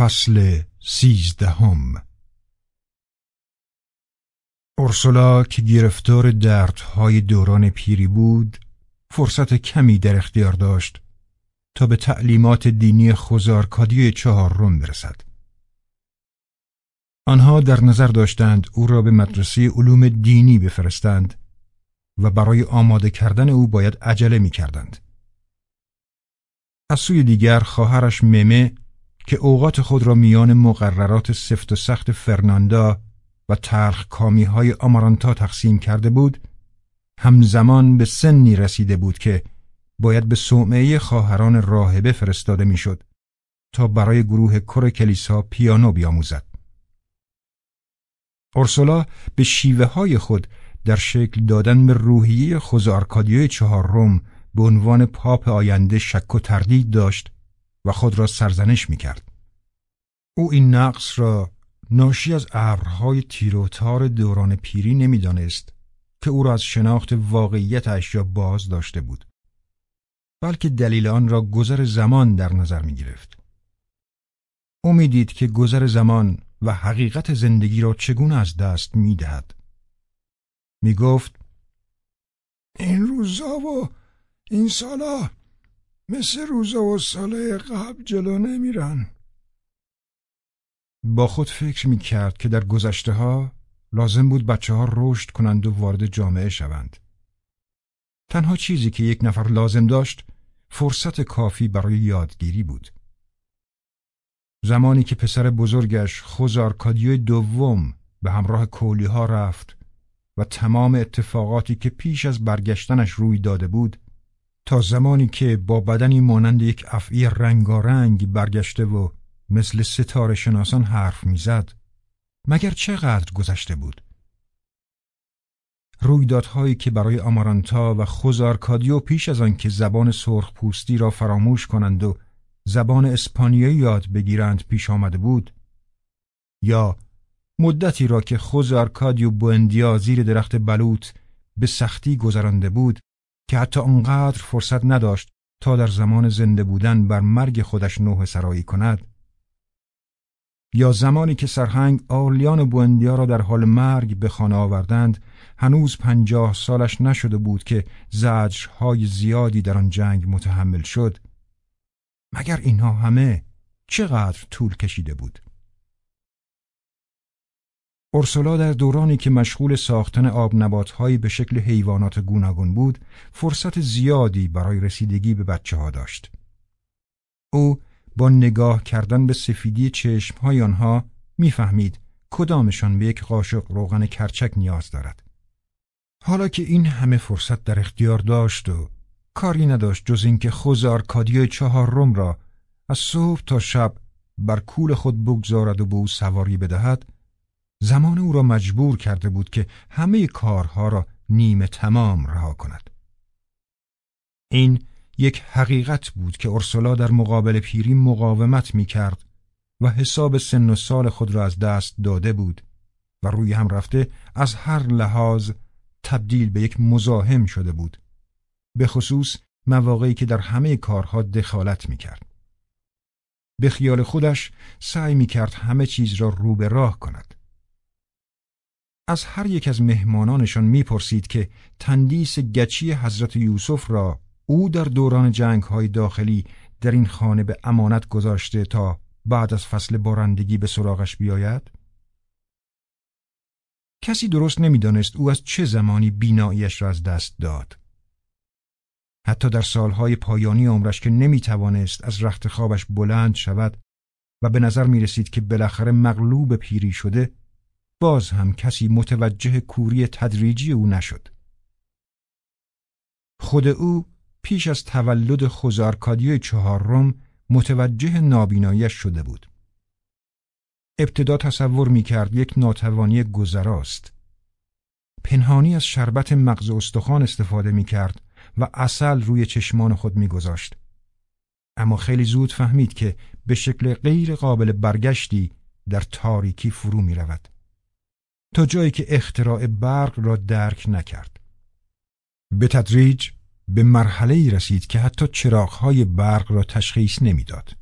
فصل سیزدهم اورسولا که گرفتار دردهای دوران پیری بود فرصت کمی در اختیار داشت تا به تعلیمات دینی خوزارکادی چهار روم برسد آنها در نظر داشتند او را به مدرسه علوم دینی بفرستند و برای آماده کردن او باید عجله می کردند. از سوی دیگر خواهرش ممه که اوقات خود را میان مقررات سفت و سخت فرناندا و تلخ کامی های آمارانتا تقسیم کرده بود همزمان به سنی رسیده بود که باید به صومعه خواهران راهبه فرستاده می‌شد تا برای گروه کر کلیسا پیانو بیاموزد. اورسولا به شیوه های خود در شکل دادن به روحیه خوز آرکادیوی چهارم به عنوان پاپ آینده شک و تردید داشت و خود را سرزنش می کرد. او این نقص را ناشی از ابرهای تیروتار دوران پیری نمی‌دانست که او را از شناخت واقعیت اشیا باز داشته بود بلکه دلیل آن را گذر زمان در نظر می گرفت. او می دید که گذر زمان و حقیقت زندگی را چگونه از دست می دهد. می گفت این روزا و این سالا مثل روزا و ساله قبل جلو نمیرن با خود فکر می کرد که در گذشته ها لازم بود بچه ها رشد کنند و وارد جامعه شوند. تنها چیزی که یک نفر لازم داشت فرصت کافی برای یادگیری بود. زمانی که پسر بزرگش خوزارکادیوی دوم به همراه کولی ها رفت و تمام اتفاقاتی که پیش از برگشتنش روی داده بود تا زمانی که با بدنی مانند یک افعی رنگارنگ برگشته و مثل ستاره شناسان حرف می‌زد مگر چقدر گذشته بود؟ رویدادهایی که برای آمارانتا و خوزارکادیو پیش از آن که زبان سرخ پوستی را فراموش کنند و زبان اسپانیایی یاد بگیرند پیش آمده بود یا مدتی را که خوزارکادیو بوندیا زیر درخت بلوط به سختی گذرانده بود که حتی آنقدر فرصت نداشت تا در زمان زنده بودن بر مرگ خودش نوه سرایی کند. یا زمانی که سرهنگ آرلیان بوندیا را در حال مرگ به خانه آوردند هنوز پنجاه سالش نشده بود که زجرهای زیادی در آن جنگ متحمل شد. مگر اینها همه چقدر طول کشیده بود؟ اورسولا در دورانی که مشغول ساختن آب نباتهایی به شکل حیوانات گوناگون بود فرصت زیادی برای رسیدگی به بچه ها داشت او با نگاه کردن به سفیدی چشمهای آنها می‌فهمید کدامشان به یک قاشق روغن کرچک نیاز دارد. حالا که این همه فرصت در اختیار داشت و کاری نداشت جز اینکه خوز آرکادیوی چهار روم را از صبح تا شب بر کول خود بگذارد و به او سواری بدهد زمان او را مجبور کرده بود که همه کارها را نیمه تمام رها کند این یک حقیقت بود که ارسلا در مقابل پیری مقاومت می کرد و حساب سن و سال خود را از دست داده بود و روی هم رفته از هر لحاظ تبدیل به یک مزاحم شده بود به خصوص مواقعی که در همه کارها دخالت می کرد. به خیال خودش سعی می کرد همه چیز را رو به راه کند. از هر یک از مهمانانشان می‌پرسید که تندیس گچی حضرت یوسف را او در دوران جنگ های داخلی در این خانه به امانت گذاشته تا بعد از فصل بارندگی به سراغش بیاید؟ کسی درست نمی‌دانست او از چه زمانی بیناییش را از دست داد. حتی در سالهای پایانی عمرش که نمی توانست از رخت خوابش بلند شود و به نظر می رسید که بالاخره مغلوب پیری شده باز هم کسی متوجه کوری تدریجی او نشد. خود او پیش از تولد خوزارکادیوی چهارم متوجه نابینایش شده بود. ابتدا تصور می کرد یک ناتوانی گذراست. پنهانی از شربت مغز استخوان استفاده می کرد و اصل روی چشمان خود می گذاشت. اما خیلی زود فهمید که به شکل غیر قابل برگشتی در تاریکی فرو می رود. تا جایی که اختراع برق را درک نکرد. به تدریج به مرحله ای رسید که حتی چراغهای برق را تشخیص نمی‌داد.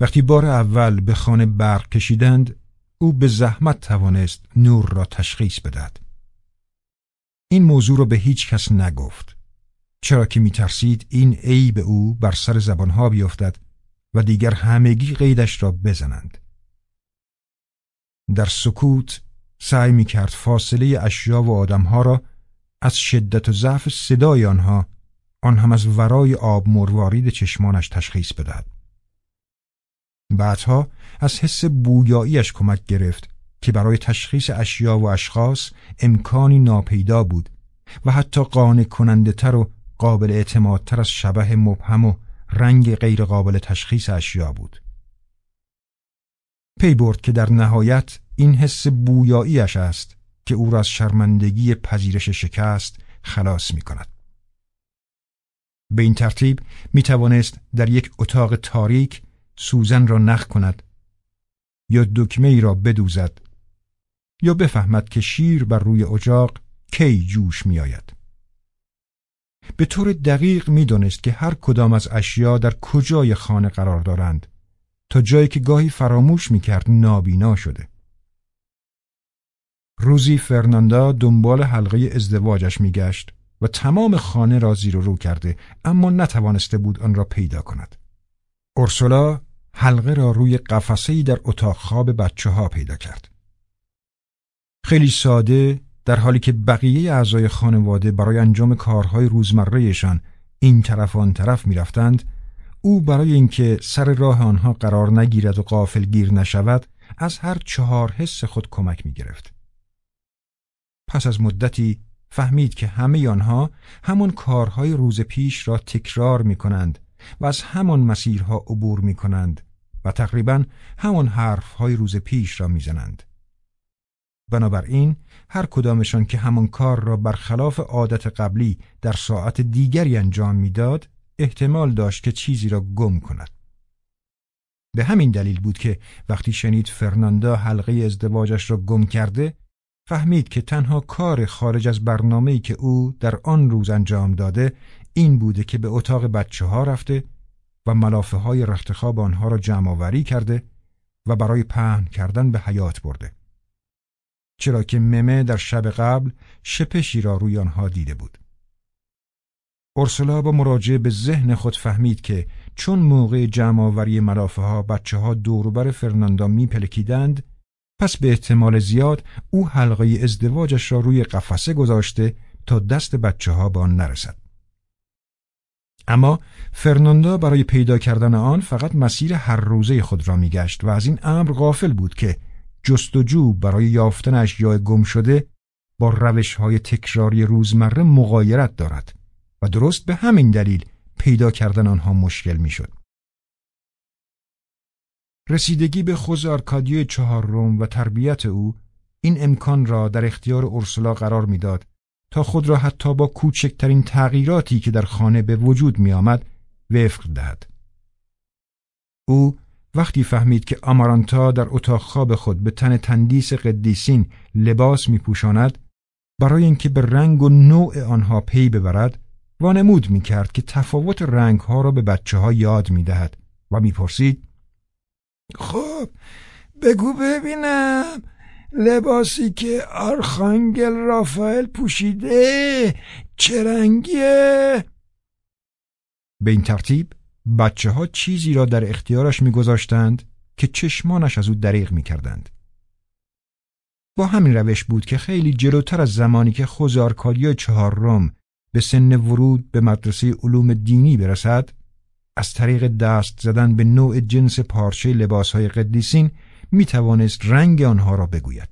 وقتی بار اول به خانه برق کشیدند او به زحمت توانست نور را تشخیص بدهد این موضوع را به هیچ کس نگفت چرا که میترسید این عیب او بر سر زبانها بیفتد و دیگر همگی قیدش را بزنند در سکوت سعی می کرد فاصله اشیا و آدمها را از شدت و ضعف صدای آنها آن هم از ورای آب مروارید چشمانش تشخیص بدهد. بعدها از حس بویاییش کمک گرفت که برای تشخیص اشیا و اشخاص امکانی ناپیدا بود و حتی قانع کننده تر و قابل اعتمادتر از شبه مبهم و رنگ غیر قابل تشخیص اشیا بود. پی برد که در نهایت این حس بویاییش است که او را از شرمندگی پذیرش شکست خلاص می کند. به این ترتیب می توانست در یک اتاق تاریک سوزن را نخ کند یا دکمه ای را بدوزد یا بفهمد که شیر بر روی اجاق کی جوش می آید. به طور دقیق می دانست که هر کدام از اشیا در کجای خانه قرار دارند تا جایی که گاهی فراموش می کرد نابینا شده. روزی فرناندا دنبال حلقه ازدواجش میگشت و تمام خانه را زیر و رو کرده اما نتوانسته بود آن را پیدا کند. اورسولا حلقه را روی قفسه‌ای در اتاق خواب بچه ها پیدا کرد. خیلی ساده در حالی که بقیه اعضای خانواده برای انجام کارهای روزمرهشان این طرف آن طرف می‌رفتند او برای اینکه سر راه آنها قرار نگیرد و قافل گیر نشود از هر چهار حس خود کمک می گرفت. پس از مدتی فهمید که همه آنها همان کارهای روز پیش را تکرار می کنند و از همان مسیرها عبور می کنند و تقریبا همان حرفهای روز پیش را می‌زنند. بنابراین هر کدامشان که همان کار را برخلاف عادت قبلی در ساعت دیگری انجام می‌داد احتمال داشت که چیزی را گم کند. به همین دلیل بود که وقتی شنید فرناندا حلقه ازدواجش را گم کرده فهمید که تنها کار خارج از برنامه‌ای که او در آن روز انجام داده این بوده که به اتاق بچه ها رفته و ملافه های رختخواب آنها را جمع کرده و برای پهن کردن به حیات برده. چرا که ممه در شب قبل شپشی را روی آنها دیده بود. اورسولا با مراجعه به ذهن خود فهمید که چون موقع جمع آوری ملافه ها بچه ها دوروبر فرناندا میپلکیدند پس به احتمال زیاد او حلقه ازدواجش را روی قفسه گذاشته تا دست بچه ها به آن نرسد. اما فرناندا برای پیدا کردن آن فقط مسیر هر روزه خود را میگشت و از این امر غافل بود که جستجو برای یافتن اشیاء گم شده با روش های تکراری روزمره مغایرت دارد و درست به همین دلیل پیدا کردن آنها مشکل می‌شد. رسیدگی به خوز آرکادیو چهارم و تربیت او این امکان را در اختیار اورسولا قرار می‌داد تا خود را حتی با کوچکترین تغییراتی که در خانه به وجود می آمد وفق دهد. او وقتی فهمید که آمارانتا در اتاق خواب خود به تن تندیس قدیسین لباس می پوشاند برای اینکه به رنگ و نوع آنها پی ببرد وانمود می کرد که تفاوت رنگ ها را به بچه ها یاد می دهد و می پرسید خب بگو ببینم لباسی که آرخانگل رافائل پوشیده چه رنگیه؟ به این ترتیب بچه ها چیزی را در اختیارش میگذاشتند که چشمانش از او دریغ می‌کردند. با همین روش بود که خیلی جلوتر از زمانی که خوزارکالیا چهارم به سن ورود به مدرسه علوم دینی برسد از طریق دست زدن به نوع جنس پارچه لباسهای قدیسین می توانست رنگ آنها را بگوید.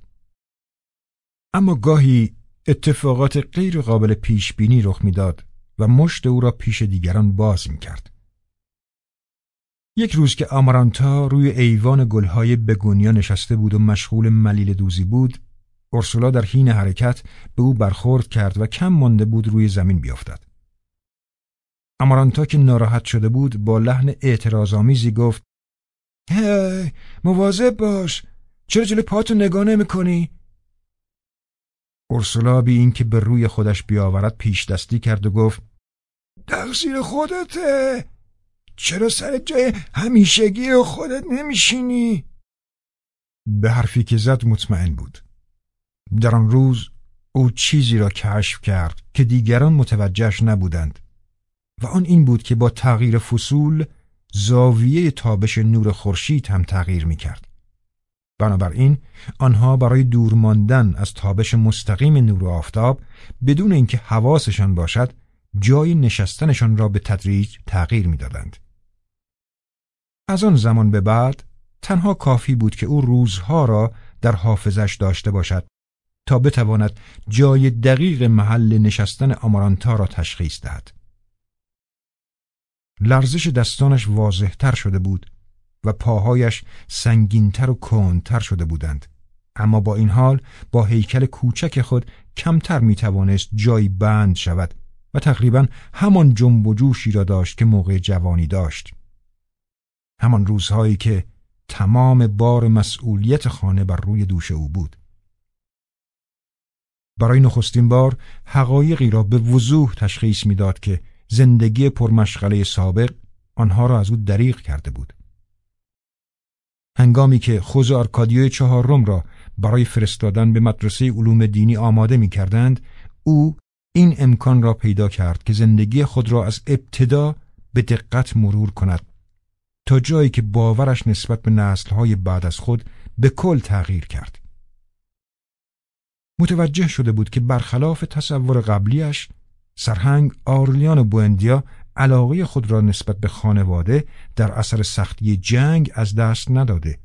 اما گاهی اتفاقات غیر قابل پیش بینی رخ می‌داد و مشت او را پیش دیگران باز می کرد. یک روز که آمارانتا روی ایوان گلهای بگونیا نشسته بود و مشغول ملیل دوزی بود، اورسولا در حین حرکت به او برخورد کرد و کم مانده بود روی زمین بیافتد. آمارانتا که ناراحت شده بود با لحن اعتراضآمیزی گفت هی مواظب باش چرا جلو پاتو نگاه نمی کنی؟ اورسولا بی این که به روی خودش بیاورد پیش دستی کرد و گفت تقصیر خودته چرا سر جای همیشگی خودت نمیشینی؟ به حرفی که زد مطمئن بود در آن روز او چیزی را کشف کرد که دیگران متوجهش نبودند و آن این بود که با تغییر فصول زاویه تابش نور خورشید هم تغییر می کرد. بنابراین آنها برای دور ماندن از تابش مستقیم نور آفتاب بدون اینکه حواسشان باشد جای نشستنشان را به تدریج تغییر می‌دادند. از آن زمان به بعد تنها کافی بود که او روزها را در حافظش داشته باشد تا بتواند جای دقیق محل نشستن آمارانتا را تشخیص دهد. لرزش دستانش واضحتر شده بود و پاهایش سنگینتر و کندتر شده بودند. اما با این حال با هیکل کوچک خود کمتر می توانست جایی بند شود و تقریبا همان جنب و جوشی را داشت که موقع جوانی داشت. همان روزهایی که تمام بار مسئولیت خانه بر روی دوش او بود. برای نخستین بار حقایقی را به وضوح تشخیص می‌داد که زندگی پرمشغله سابق آنها را از او دریغ کرده بود هنگامی که خوز آرکادیوی چهارم را برای فرستادن به مدرسه علوم دینی آماده می کردند، او این امکان را پیدا کرد که زندگی خود را از ابتدا به دقت مرور کند تا جایی که باورش نسبت به نسلهای بعد از خود به کل تغییر کرد. متوجه شده بود که برخلاف تصور قبلیش سرهنگ آرلیان بوندیا علاقه خود را نسبت به خانواده در اثر سختی جنگ از دست نداده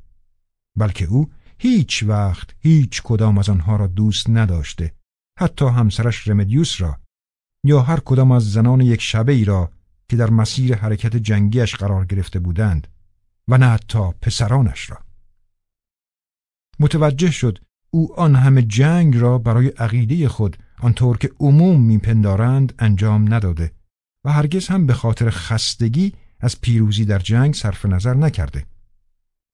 بلکه او هیچ وقت هیچ کدام از آنها را دوست نداشته حتی همسرش رمدیوس را یا هر کدام از زنان یک شبه ای را که در مسیر حرکت جنگیش قرار گرفته بودند و نه حتی پسرانش را. متوجه شد او آن همه جنگ را برای عقیده خود آنطور که عموم میپندارند انجام نداده و هرگز هم به خاطر خستگی از پیروزی در جنگ صرف نظر نکرده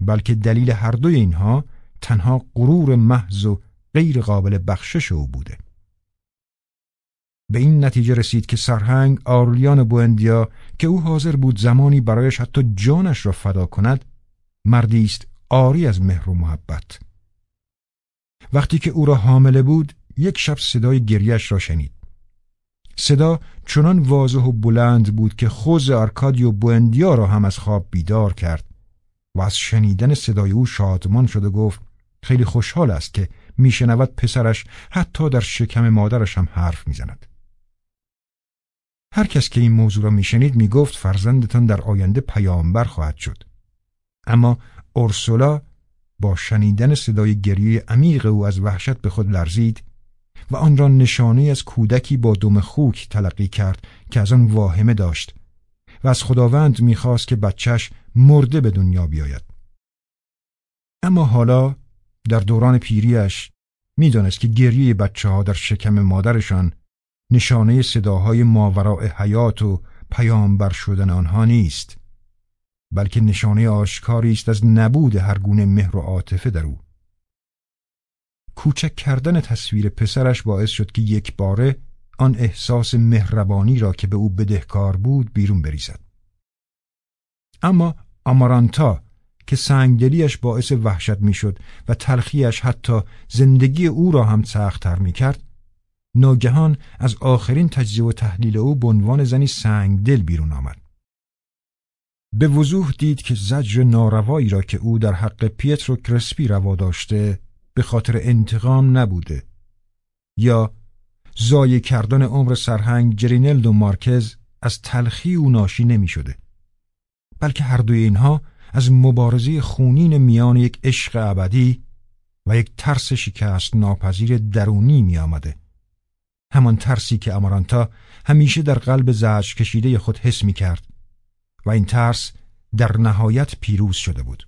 بلکه دلیل هر دوی اینها تنها غرور محض و غیر قابل بخشش او بوده. به این نتیجه رسید که سرهنگ آرلیان بوندیا که او حاضر بود زمانی برایش حتی جانش را فدا کند مردی است آری از مهر و محبت. وقتی که او را حامله بود یک شب صدای گریش را شنید صدا چنان واضح و بلند بود که خوز آرکادیو بوندیا را هم از خواب بیدار کرد و از شنیدن صدای او شادمان شده گفت خیلی خوشحال است که میشنود پسرش حتی در شکم مادرش هم حرف می‌زند. هر کس که این موضوع را میشنید می‌گفت فرزندتان در آینده پیامبر خواهد شد. اما اورسولا با شنیدن صدای گریه عمیق او از وحشت به خود لرزید و آن را نشانه از کودکی با دم خوک تلقی کرد که از آن واهمه داشت و از خداوند می‌خواست که بچهش مرده به دنیا بیاید. اما حالا در دوران پیریش می‌دانست که گریه بچه ها در شکم مادرشان نشانه صداهای ماوراء حیات و پیامبر شدن آنها نیست بلکه نشانه آشکاری است از نبود هر گونه مهر و عاطفه در او. کوچک کردن تصویر پسرش باعث شد که یک باره آن احساس مهربانی را که به او بدهکار بود بیرون بریزد. اما آمارانتا که سنگدلیش باعث وحشت می‌شد و تلخیش حتی زندگی او را هم سختتر می کرد ناگهان از آخرین تجزیه و تحلیل او به عنوان زنی سنگدل بیرون آمد. به وضوح دید که زجر ناروایی را که او در حق پیترو کرسپی روا داشته به خاطر انتقام نبوده یا زای کردن عمر سرهنگ جرینلد و مارکز از تلخی او ناشی نمی شده بلکه هر دوی اینها از مبارزه خونین میان یک عشق ابدی و یک ترس شکست ناپذیر درونی می آمده. همان ترسی که امارانتا همیشه در قلب زج کشیده خود حس می کرد و این ترس در نهایت پیروز شده بود.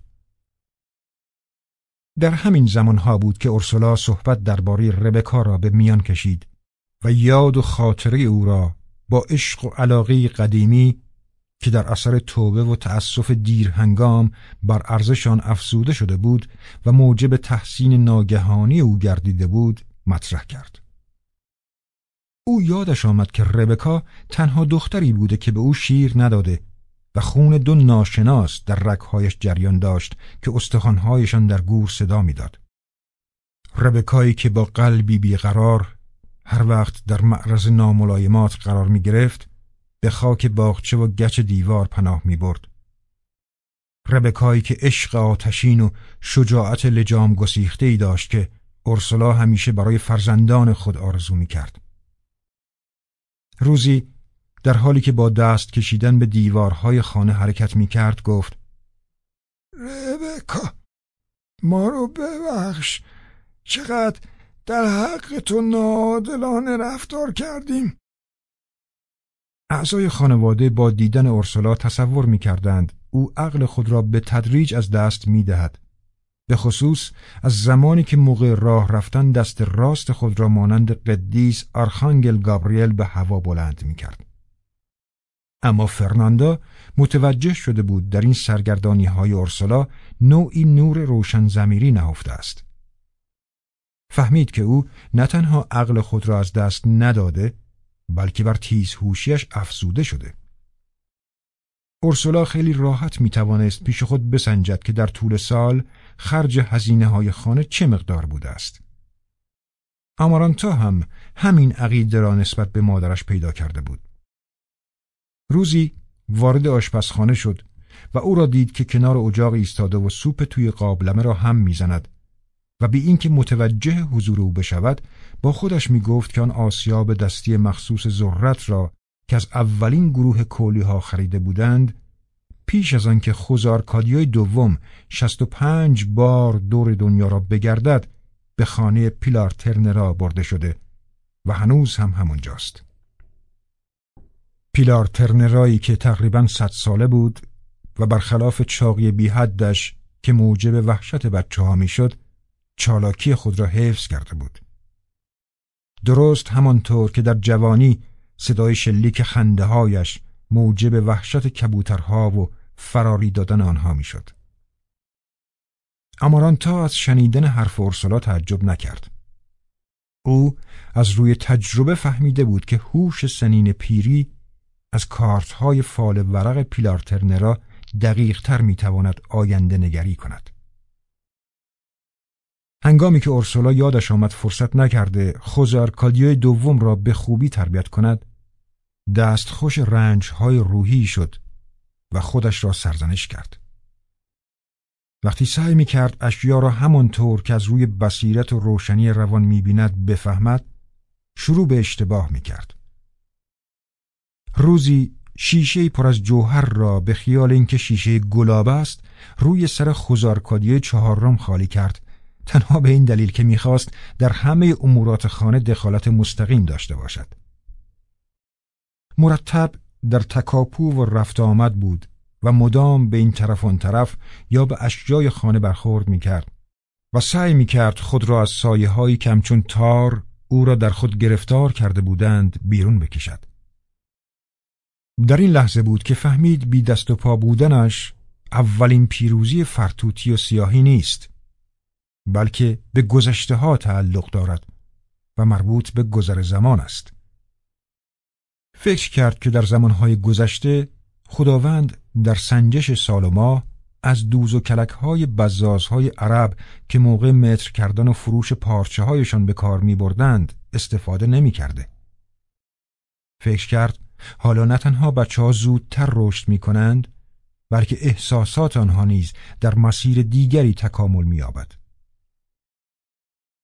در همین زمانها بود که اورسولا صحبت درباره ربکا را به میان کشید و یاد و خاطره او را با عشق و علاقه قدیمی که در اثر توبه و تأسف دیر هنگام بر ارزشان افسوده شده بود و موجب تحسین ناگهانی او گردیده بود مطرح کرد. او یادش آمد که ربکا تنها دختری بوده که به او شیر نداده و خون دو ناشناس در رگهایش جریان داشت که استخوانهایشان در گور صدا می‌داد. ربکایی که با قلبی بیقرار هر وقت در معرض ناملایمات قرار می گرفت به خاک باغچه و گچ دیوار پناه می برد. ربکایی که عشق آتشین و شجاعت لجام گسیخته ای داشت که ارسلا همیشه برای فرزندان خود آرزو می کرد. روزی در حالی که با دست کشیدن به دیوارهای خانه حرکت می کرد گفت ربکا ما رو ببخش چقدر در حق تو نادلانه رفتار کردیم اعضای خانواده با دیدن ارسلا تصور می کردند او عقل خود را به تدریج از دست می دهد. به خصوص از زمانی که موقع راه رفتن دست راست خود را مانند قدیس آرخانگل گابریل به هوا بلند می کرد. اما فرناندا متوجه شده بود در این سرگردانی های ارسلا نوعی نور روشن زمیری نهفته است. فهمید که او نه تنها عقل خود را از دست نداده بلکه بر هوشیش افزوده شده. اورسولا خیلی راحت می توانست پیش خود بسنجد که در طول سال خرج هزینه های خانه چه مقدار بوده است. آمارانتا هم همین عقیده را نسبت به مادرش پیدا کرده بود. روزی وارد آشپزخانه شد و او را دید که کنار اجاق ایستاده و سوپ توی قابلمه را هم می‌زند و بی اینکه متوجه حضور او بشود با خودش می گفت که آن آسیاب دستی مخصوص ذرت را که از اولین گروه کولی ها خریده بودند پیش از آنکه خوزارکادیوی دوم شست و پنج بار دور دنیا را بگردد به خانه پیلار ترنرا برده شده و هنوز هم همونجاست. پیلار ترنرایی که تقریبا صد ساله بود و برخلاف چاقی بی حدش که موجب وحشت بچه ها می شد چالاکی خود را حفظ کرده بود. درست همانطور که در جوانی صدای شلیک خنده هایش موجب وحشت کبوترها و فراری دادن آنها می‌شد. امارانتا از شنیدن حرف ارسلا تعجب نکرد. او از روی تجربه فهمیده بود که هوش سنین پیری از کارتهای فال ورق پیلارترنرا دقیق تر می تواند آینده نگری کند. هنگامی که اورسولا یادش آمد فرصت نکرده کالدیوی دوم را به خوبی تربیت کند دستخوش رنجهای روحی شد و خودش را سرزنش کرد وقتی سعی می کرد اشیا را همانطور که از روی بصیرت و روشنی روان می بیند بفهمد شروع به اشتباه می کرد روزی شیشه پر از جوهر را به خیال اینکه شیشه گلاب است روی سر خوزارکادیه چهارم خالی کرد تنها به این دلیل که می‌خواست در همه امورات خانه دخالت مستقیم داشته باشد. مرتب در تکاپو و رفت آمد بود و مدام به این طرف و طرف یا به اشجای خانه برخورد می‌کرد و سعی می‌کرد خود را از سایه های کمچون تار او را در خود گرفتار کرده بودند بیرون بکشد. در این لحظه بود که فهمید بی دست و پا بودنش اولین پیروزی فرتوتی و سیاهی نیست بلکه به گذشته ها تعلق دارد و مربوط به گذر زمان است. فکر کرد که در زمانهای گذشته خداوند در سنجش سال و ماه از دوز و کلک های بزاز های عرب که موقع متر کردن و فروش پارچه هایشان به کار می بردند استفاده نمی کرده. فکر کرد حالا نه تنها بچه ها زودتر رشد می کنند بلکه احساسات آنها نیز در مسیر دیگری تکامل می آبد.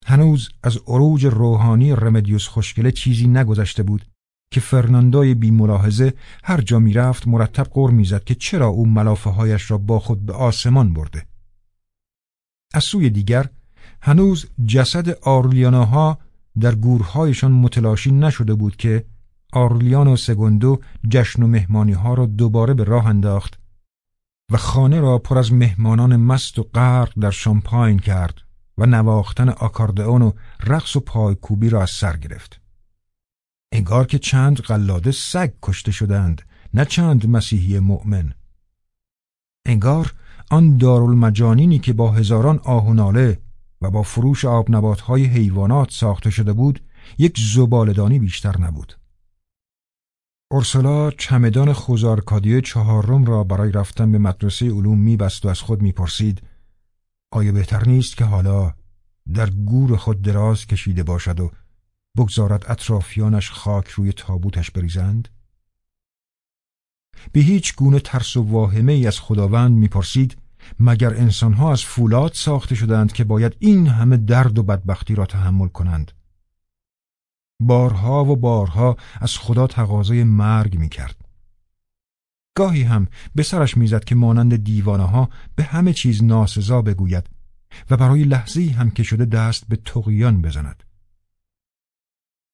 هنوز از عروج روحانی رمدیوس خوشگله چیزی نگذشته بود که فرناندوی بی ملاحظه هر جا می رفت مرتب قر می‌زد که چرا او ملافه هایش را با خود به آسمان برده. از سوی دیگر هنوز جسد آرلیاناها در گورهایشان متلاشی نشده بود که آرلیان و سگندو جشن و مهمانی ها را دوباره به راه انداخت و خانه را پر از مهمانان مست و غرق در شامپاین کرد و نواختن آکاردئون و رقص و پایکوبی را از سر گرفت. انگار که چند قلاده سگ کشته شدند نه چند مسیحی مؤمن. انگار آن دارالمجانینی که با هزاران آهوناله و با فروش آب های حیوانات ساخته شده بود یک زبالدانی بیشتر نبود. اورسولا چمدان خوزارکادیو چهارم را برای رفتن به مدرسه علوم میبست و از خود می‌پرسید آیا بهتر نیست که حالا در گور خود دراز کشیده باشد و بگذارد اطرافیانش خاک روی تابوتش بریزند؟ به هیچ گونه ترس و واهمه ای از خداوند می‌پرسید مگر انسانها از فولاد ساخته شدند که باید این همه درد و بدبختی را تحمل کنند بارها و بارها از خدا تقاضای مرگ می‌کرد. گاهی هم به سرش می‌زد که مانند دیوانه ها به همه چیز ناسزا بگوید و برای لحظه هم که شده دست به تقیان بزند.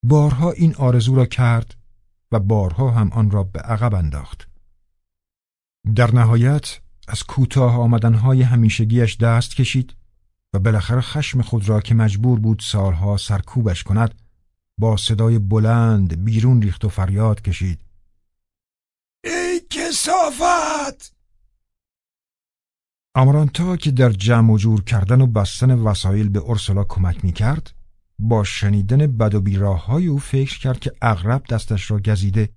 بارها این آرزو را کرد و بارها هم آن را به عقب انداخت. در نهایت از کوتاه آمدنهای همیشگیش دست کشید و بالاخره خشم خود را که مجبور بود سالها سرکوبش کند با صدای بلند بیرون ریخت و فریاد کشید ای کسافت آمارانتا که در جمع و جور کردن و بستن وسایل به ارسلا کمک می کرد با شنیدن بد و بیراه او فکر کرد که اغرب دستش را گزیده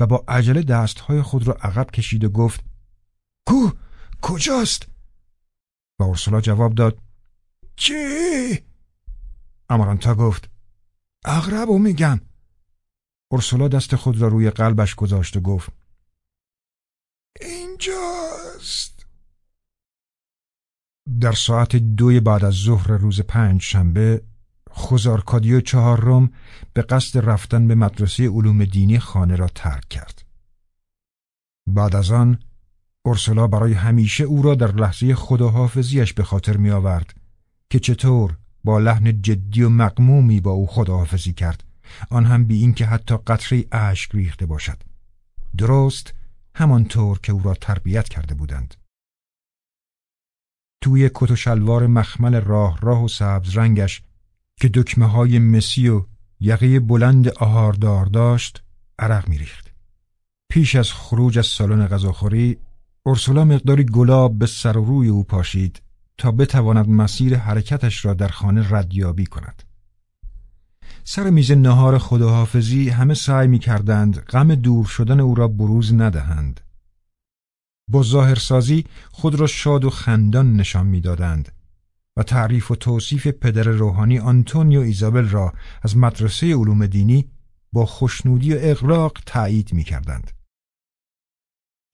و با عجله دستهای خود را عقب کشید و گفت کو کجاست؟ و ارسلا جواب داد چی؟ امارانتا گفت اغربو میگم ارسلا دست خود را روی قلبش گذاشت و گفت اینجاست در ساعت دوی بعد از ظهر روز پنج شنبه خوزارکادیو چهارم به قصد رفتن به مدرسه علوم دینی خانه را ترک کرد. بعد از آن اورسولا برای همیشه او را در لحظه خداحافظیش به خاطر می آورد که چطور با لحن جدی و مقمومی با او خداحافظی کرد. آن هم بی اینکه حتی قطره اشک ریخته باشد. درست همانطور که او را تربیت کرده بودند. توی کت و شلوار مخمل راه راه و سبز رنگش که دکمه های مسی و یقه بلند آهاردار داشت عرق میریخت. پیش از خروج از سالن غذاخوری اورسولا مقداری گلاب به سر و روی او پاشید تا بتواند مسیر حرکتش را در خانه ردیابی کند. سر میز نهار خداحافظی همه سعی می کردند غم دور شدن او را بروز ندهند. با ظاهرسازی خود را شاد و خندان نشان می‌دادند و تعریف و توصیف پدر روحانی آنتونیو ایزابل را از مدرسه علوم دینی با خوشنودی و اغراق تایید می کردند.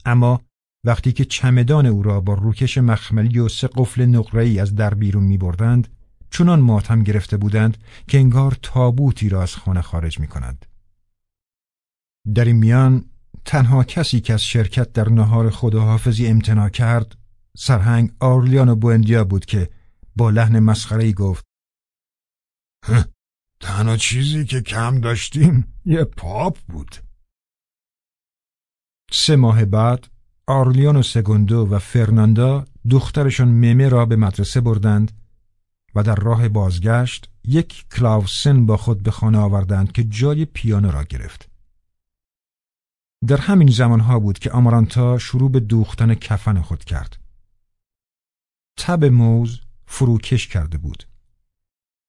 اما وقتی که چمدان او را با روکش مخملی و سه قفل نقره‌ای از در بیرون می بردند چنان ماتم گرفته بودند که انگار تابوتی را از خانه خارج می کنند. در این میان تنها کسی که از شرکت در نهار خداحافظی امتناع کرد سرهنگ آرلیان و بوندیا بود که با لحن مسخره گفت تنها چیزی که کم داشتیم یه پاپ بود سه ماه بعد آرلیان و سگوندو و فرناندا دخترشان ممه را به مدرسه بردند و در راه بازگشت یک کلاوسن با خود به خانه آوردند که جای پیانو را گرفت. در همین زمانها بود که آمارانتا شروع به دوختن کفن خود کرد. تب موز فروکش کرده بود.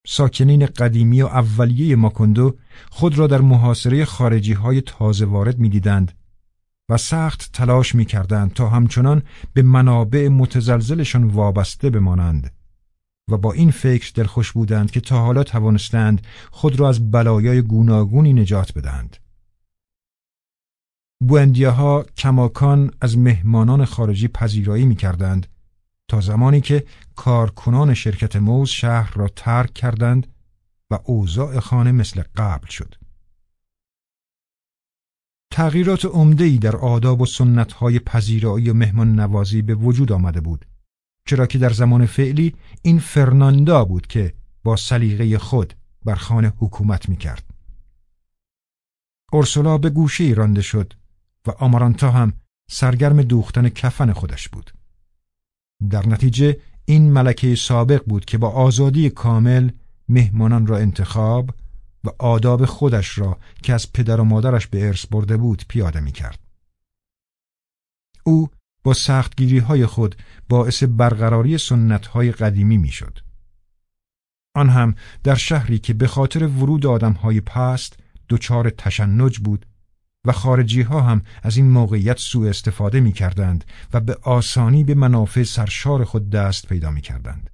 ساکنین قدیمی و اولیه ماکندو خود را در محاصره خارجی های تازه وارد می دیدند و سخت تلاش می کردند تا همچنان به منابع متزلزلشان وابسته بمانند و با این فکر دلخوش بودند که تا حالا توانستند خود را از بلایای گوناگونی نجات بدهند. بوندیاها کماکان از مهمانان خارجی پذیرایی می کردند تا زمانی که کارکنان شرکت موز شهر را ترک کردند و اوضاع خانه مثل قبل شد. تغییرات عمده‌ای در آداب و سنت‌های پذیرایی و مهمان نوازی به وجود آمده بود چرا که در زمان فعلی این فرناندا بود که با سلیقه خود بر خانه حکومت می‌کرد. اورسولا به گوشه رانده شد و آمارانتا هم سرگرم دوختن کفن خودش بود. در نتیجه این ملکه سابق بود که با آزادی کامل مهمانان را انتخاب و آداب خودش را که از پدر و مادرش به ارث برده بود پیاده می کرد. او با سختگیری های خود باعث برقراری سنت های قدیمی می شد. آن هم در شهری که به خاطر ورود آدم های پست دچار تشنج بود و خارجی ها هم از این موقعیت سوء استفاده می کردند و به آسانی به منافع سرشار خود دست پیدا می کردند.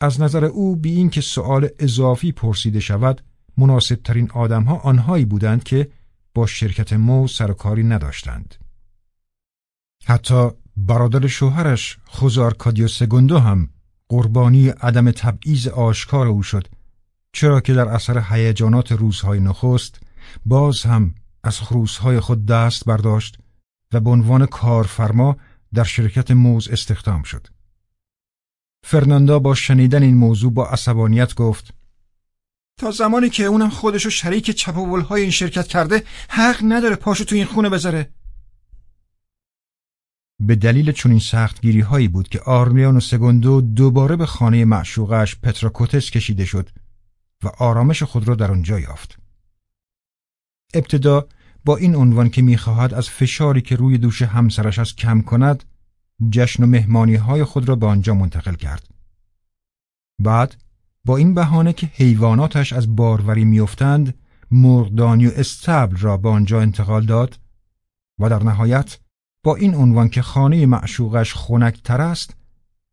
از نظر او بی اینکه سؤال اضافی پرسیده شود مناسب ترین آدم ها آنهایی بودند که با شرکت مو سر کاری نداشتند. حتی برادر شوهرش خوزار کادیو سگوندو هم قربانی عدم تبعیض آشکار او شد چرا که در اثر هیجانات روزهای نخست باز هم از خروسهای خود دست برداشت و به عنوان کارفرما در شرکت موز استخدام شد. فرناندا با شنیدن این موضوع با عصبانیت گفت تا زمانی که اونم خودشو شریک چپاول های این شرکت کرده حق نداره پاشو تو این خونه بذاره به دلیل چنین سختگیری هایی بود که آرمیان و سگوندو دوباره به خانه معشوقش پتراکوتس کشیده شد و آرامش خود را در آنجا یافت. ابتدا با این عنوان که می‌خواهد از فشاری که روی دوش همسرش است کم کند جشن و مهمانی های خود را به آنجا منتقل کرد. بعد با این بهانه که حیواناتش از باروری میافتند مرغدانی و استبل را به آنجا انتقال داد و در نهایت با این عنوان که خانه معشوقش خنکتر است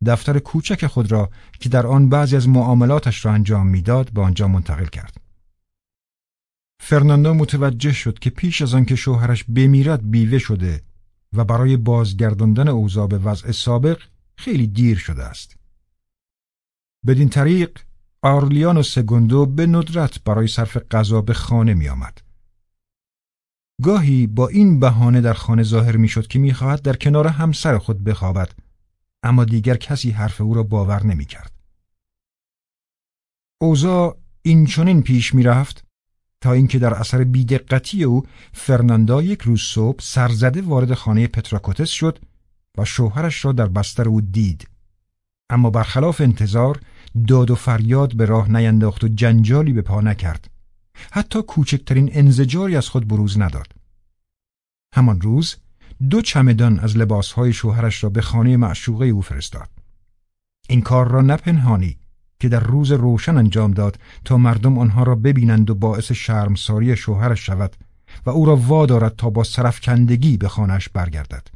دفتر کوچک خود را که در آن بعضی از معاملاتش را انجام می‌داد به آنجا منتقل کرد. فرناندو متوجه شد که پیش از آنکه شوهرش بمیرد بیوه شده و برای بازگرداندن اوضاع به وضع سابق خیلی دیر شده است. بدین طریق آرلیان و سگوندو به ندرت برای صرف غذا به خانه می آمد. گاهی با این بهانه در خانه ظاهر می شد که می خواهد در کنار همسر خود بخوابد اما دیگر کسی حرف او را باور نمی کرد. اوزا این چنین پیش می رفت تا اینکه در اثر بیدقتی او فرناندا یک روز صبح سرزده وارد خانه پتراکوتس شد و شوهرش را در بستر او دید. اما برخلاف انتظار داد و فریاد به راه نینداخت و جنجالی به پا نکرد. حتی کوچکترین انزجاری از خود بروز نداد. همان روز دو چمدان از لباسهای شوهرش را به خانه معشوقه او فرستاد. این کار را نپنهانی که در روز روشن انجام داد تا مردم آنها را ببینند و باعث شرمساری شوهرش شود و او را وادارد تا با سرفکندگی به خانهش برگردد.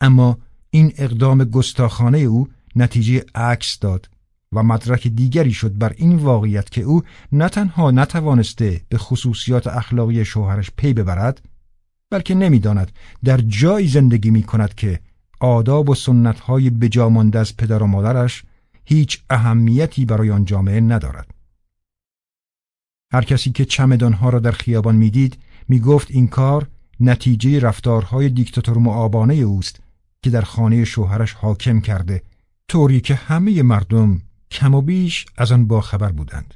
اما این اقدام گستاخانه او نتیجه عکس داد و مدرک دیگری شد بر این واقعیت که او نه تنها نتوانسته به خصوصیات اخلاقی شوهرش پی ببرد بلکه نمی‌داند در جایی زندگی می کند که آداب و سنتهای بجامانده از پدر و مادرش هیچ اهمیتی برای آن جامعه ندارد. هر کسی که چمدانها را در خیابان می‌دید می‌گفت این کار نتیجه رفتارهای دیکتاتور معابانه اوست که در خانه شوهرش حاکم کرده طوری که همه مردم کم و بیش از آن باخبر بودند.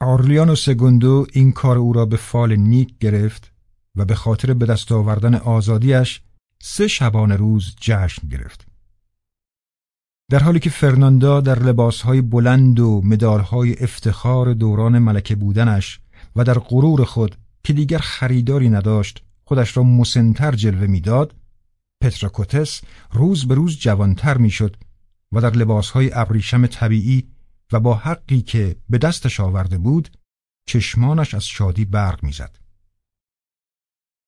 آرلیان و سگوندو این کار او را به فال نیک گرفت و به خاطر به دست آوردن آزادیش سه شبانه روز جشن گرفت. در حالی که فرناندا در لباسهای بلند و مدالهای افتخار دوران ملکه بودنش و در غرور خود که دیگر خریداری نداشت خودش را مسنتر جلوه می‌داد پتراکوتس روز به روز جوانتر می‌شد و در لباسهای ابریشم طبیعی و با حقی که به دستش آورده بود چشمانش از شادی برق می‌زد.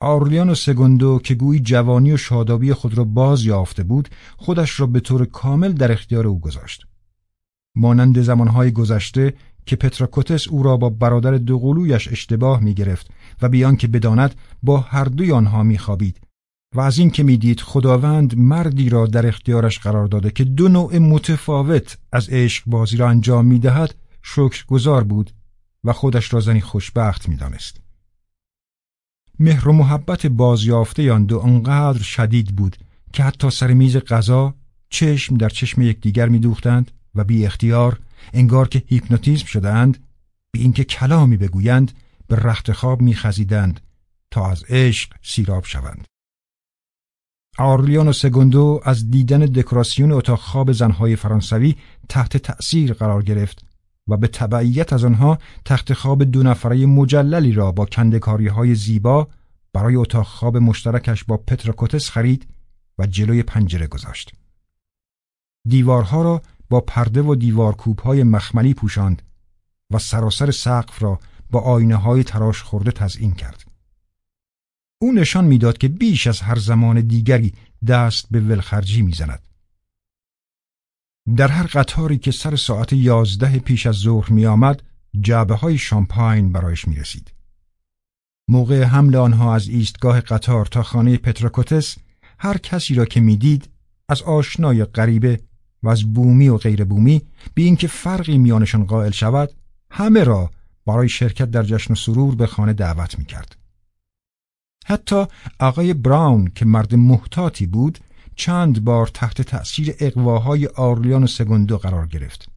آرلیان و سگوندو که گویی جوانی و شادابی خود را باز یافته بود خودش را به طور کامل در اختیار او گذاشت. مانند زمانهای گذشته که پتراکوتس او را با برادر دوقلویش اشتباه می گرفت و بیان که بداند با هر دوی آنها می خوابید و از این که می‌دید خداوند مردی را در اختیارش قرار داده که دو نوع متفاوت از عشق بازی را انجام می دهد گذار بود و خودش را زنی خوشبخت می دانست. مهر و محبت بازیافته آن دو انقدر شدید بود که حتی سر میز غذا چشم در چشم یکدیگر میدوختند و بی اختیار انگار که هیپنوتیزم شدند بی اینکه کلامی بگویند به رخت خواب میخزیدند تا از عشق سیراب شوند. آرلیان و سگوندو از دیدن دکوراسیون اتاق خواب زنهای فرانسوی تحت تأثیر قرار گرفت. و به تبعیت از آنها تخت خواب دو نفره مجللی را با کندکاری های زیبا برای اتاق خواب مشترکش با پتراکوتس خرید و جلوی پنجره گذاشت. دیوارها را با پرده و دیوارکوب های مخملی پوشاند و سراسر سقف را با آینه های تراش خورده تزئین کرد. او نشان می‌داد که بیش از هر زمان دیگری دست به ولخرجی می‌زند. در هر قطاری که سر ساعت یازده پیش از ظهر می آمد جعبه های شامپاین برایش می رسید. موقع حمل آنها از ایستگاه قطار تا خانه پتراکوتس هر کسی را که می‌دید از آشنای غریبه و از بومی و غیر بومی به اینکه فرقی میانشان قائل شود همه را برای شرکت در جشن و سرور به خانه دعوت می کرد. حتی آقای براون که مرد محتاطی بود چند بار تحت تأثیر اقواهای آرلیان و سگوندو قرار گرفت.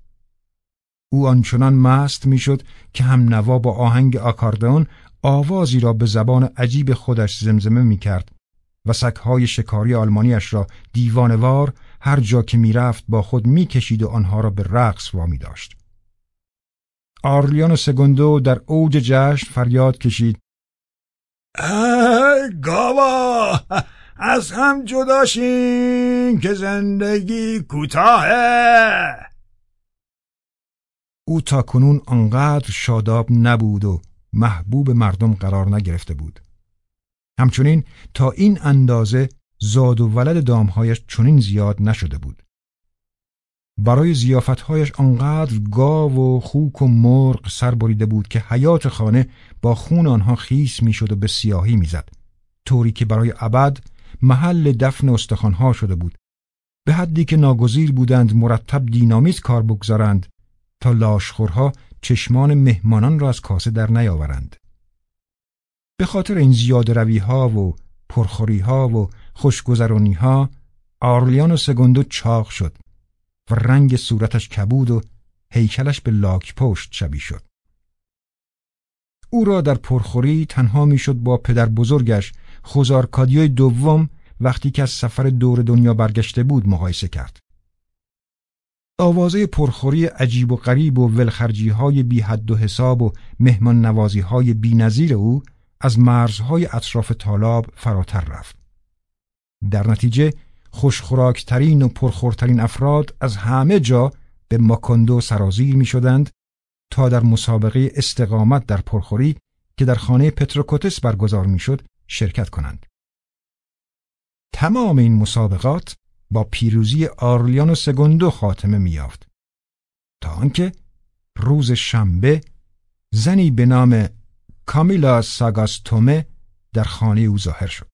او آنچنان مست می‌شد که هم نوا با آهنگ آکاردئون آوازی را به زبان عجیب خودش زمزمه می کرد و سگهای شکاری آلمانیش را دیوانوار هر جا که می‌رفت با خود می‌کشید و آنها را به رقص وامی داشت. آرلیان سگوندو در اوج جشن فریاد کشید ای گاوا از هم جداشین که زندگی کوتاهه او تا کنون آنقدر شاداب نبود و محبوب مردم قرار نگرفته بود. همچنین تا این اندازه زاد و ولد دامهایش چنین زیاد نشده بود. برای زیافتهایش آنقدر گاو و خوک و مرغ سر بریده بود که حیات خانه با خون آنها خیس می‌شد و به سیاهی می‌زد. طوری که برای ابد محل دفن استخوانها شده بود. به حدی که ناگزیر بودند مرتب دینامیت کار بگذارند تا لاشخورها چشمان مهمانان را از کاسه در نیاورند. به خاطر این زیاد روی ها و پرخوری ها و خوشگذرانی ها آرلیان و سگندو چاق شد و رنگ صورتش کبود و هیکلش به لاک پشت شبیه شد. او را در پرخوری تنها می‌شد با پدر بزرگش خوزارکادیوی دوم وقتی که از سفر دور دنیا برگشته بود مقایسه کرد. آوازه پرخوری عجیب و غریب و ولخرجی های بی حد و حساب و مهمان نوازی های بی او از مرزهای اطراف طالاب فراتر رفت. در نتیجه خوشخوراکترین و پرخورترین افراد از همه جا به ماکندو سرازیر می شدند تا در مسابقه استقامت در پرخوری که در خانه پتروکوتس برگزار می شد شرکت کنند. تمام این مسابقات با پیروزی آرلیان و سگوندو خاتمه میافت تا آنکه روز شنبه زنی به نام کامیلا ساگاستومه در خانه او ظاهر شد.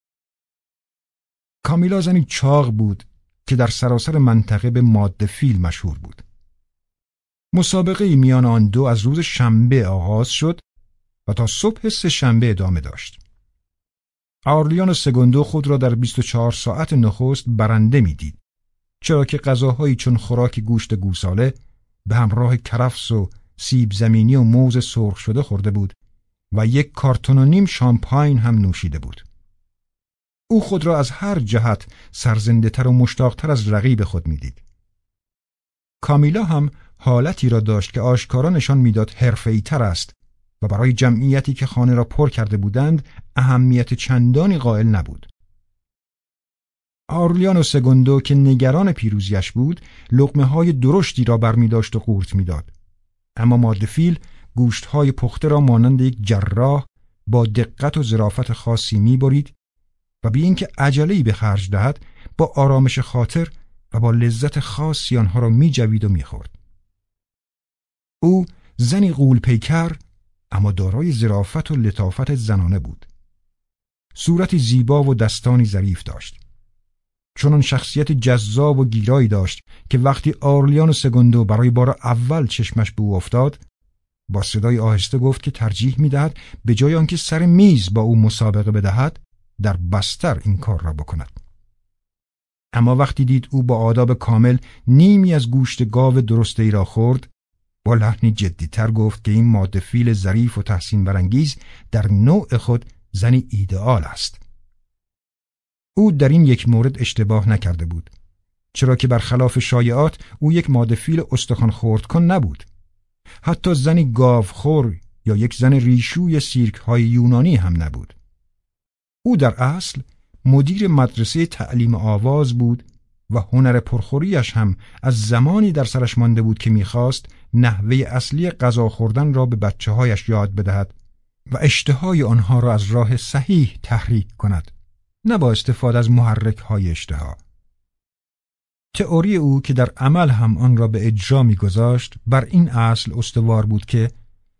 کامیلا زنی چاق بود که در سراسر منطقه به ماده فیل مشهور بود. مسابقه میان آن دو از روز شنبه آغاز شد و تا صبح سه شنبه ادامه داشت. آرلیان و سگوندو خود را در 24 ساعت نخست برنده می‌دید چرا که غذاهایی چون خوراک گوشت گوساله به همراه کرفس و سیب زمینی و موز سرخ شده خورده بود و یک کارتون و نیم شامپاین هم نوشیده بود. او خود را از هر جهت سرزنده تر و مشتاقتر از رقیب خود می‌دید. کامیلا هم حالتی را داشت که آشکارا نشان می‌داد حرفه‌ای تر است و برای جمعیتی که خانه را پر کرده بودند اهمیت چندانی قائل نبود. آرلیان و سگوندو که نگران پیروزیش بود لقمه های درشتی را برمی داشت و قورت می‌داد. اما مادفیل گوشت های پخته را مانند یک جراح با دقت و ظرافت خاصی می برید و بی اینکه عجله‌ای به خرج دهد با آرامش خاطر و با لذت خاصی آنها را می جوید و می خورد. او زنی قول پیکر اما دارای ظرافت و لطافت زنانه بود. صورتی زیبا و دستانی ظریف داشت. چون شخصیت جذاب و گیرایی داشت که وقتی آرلیان و سگوندو برای بار اول چشمش به او افتاد با صدای آهسته گفت که ترجیح می‌دهد به جای آنکه سر میز با او مسابقه بدهد در بستر این کار را بکند اما وقتی دید او با آداب کامل نیمی از گوشت گاو درسته ای را خورد با لحنی جدیتر گفت که این ماده فیل ظریف و تحسین برانگیز در نوع خود زنی ایدئال است. او در این یک مورد اشتباه نکرده بود چرا که برخلاف شایعات او یک ماده فیل استخوان خورد کن نبود. حتی زنی گاوخور یا یک زن ریشوی سیرک های یونانی هم نبود. او در اصل مدیر مدرسه تعلیم آواز بود و هنر پرخوریش هم از زمانی در سرش مانده بود که می‌خواست نحوه اصلی غذا خوردن را به بچه هایش یاد بدهد و اشتهای آنها را از راه صحیح تحریک کند نه با استفاده از محرک های اشتها. تئوری او که در عمل هم آن را به اجرا میگذاشت بر این اصل استوار بود که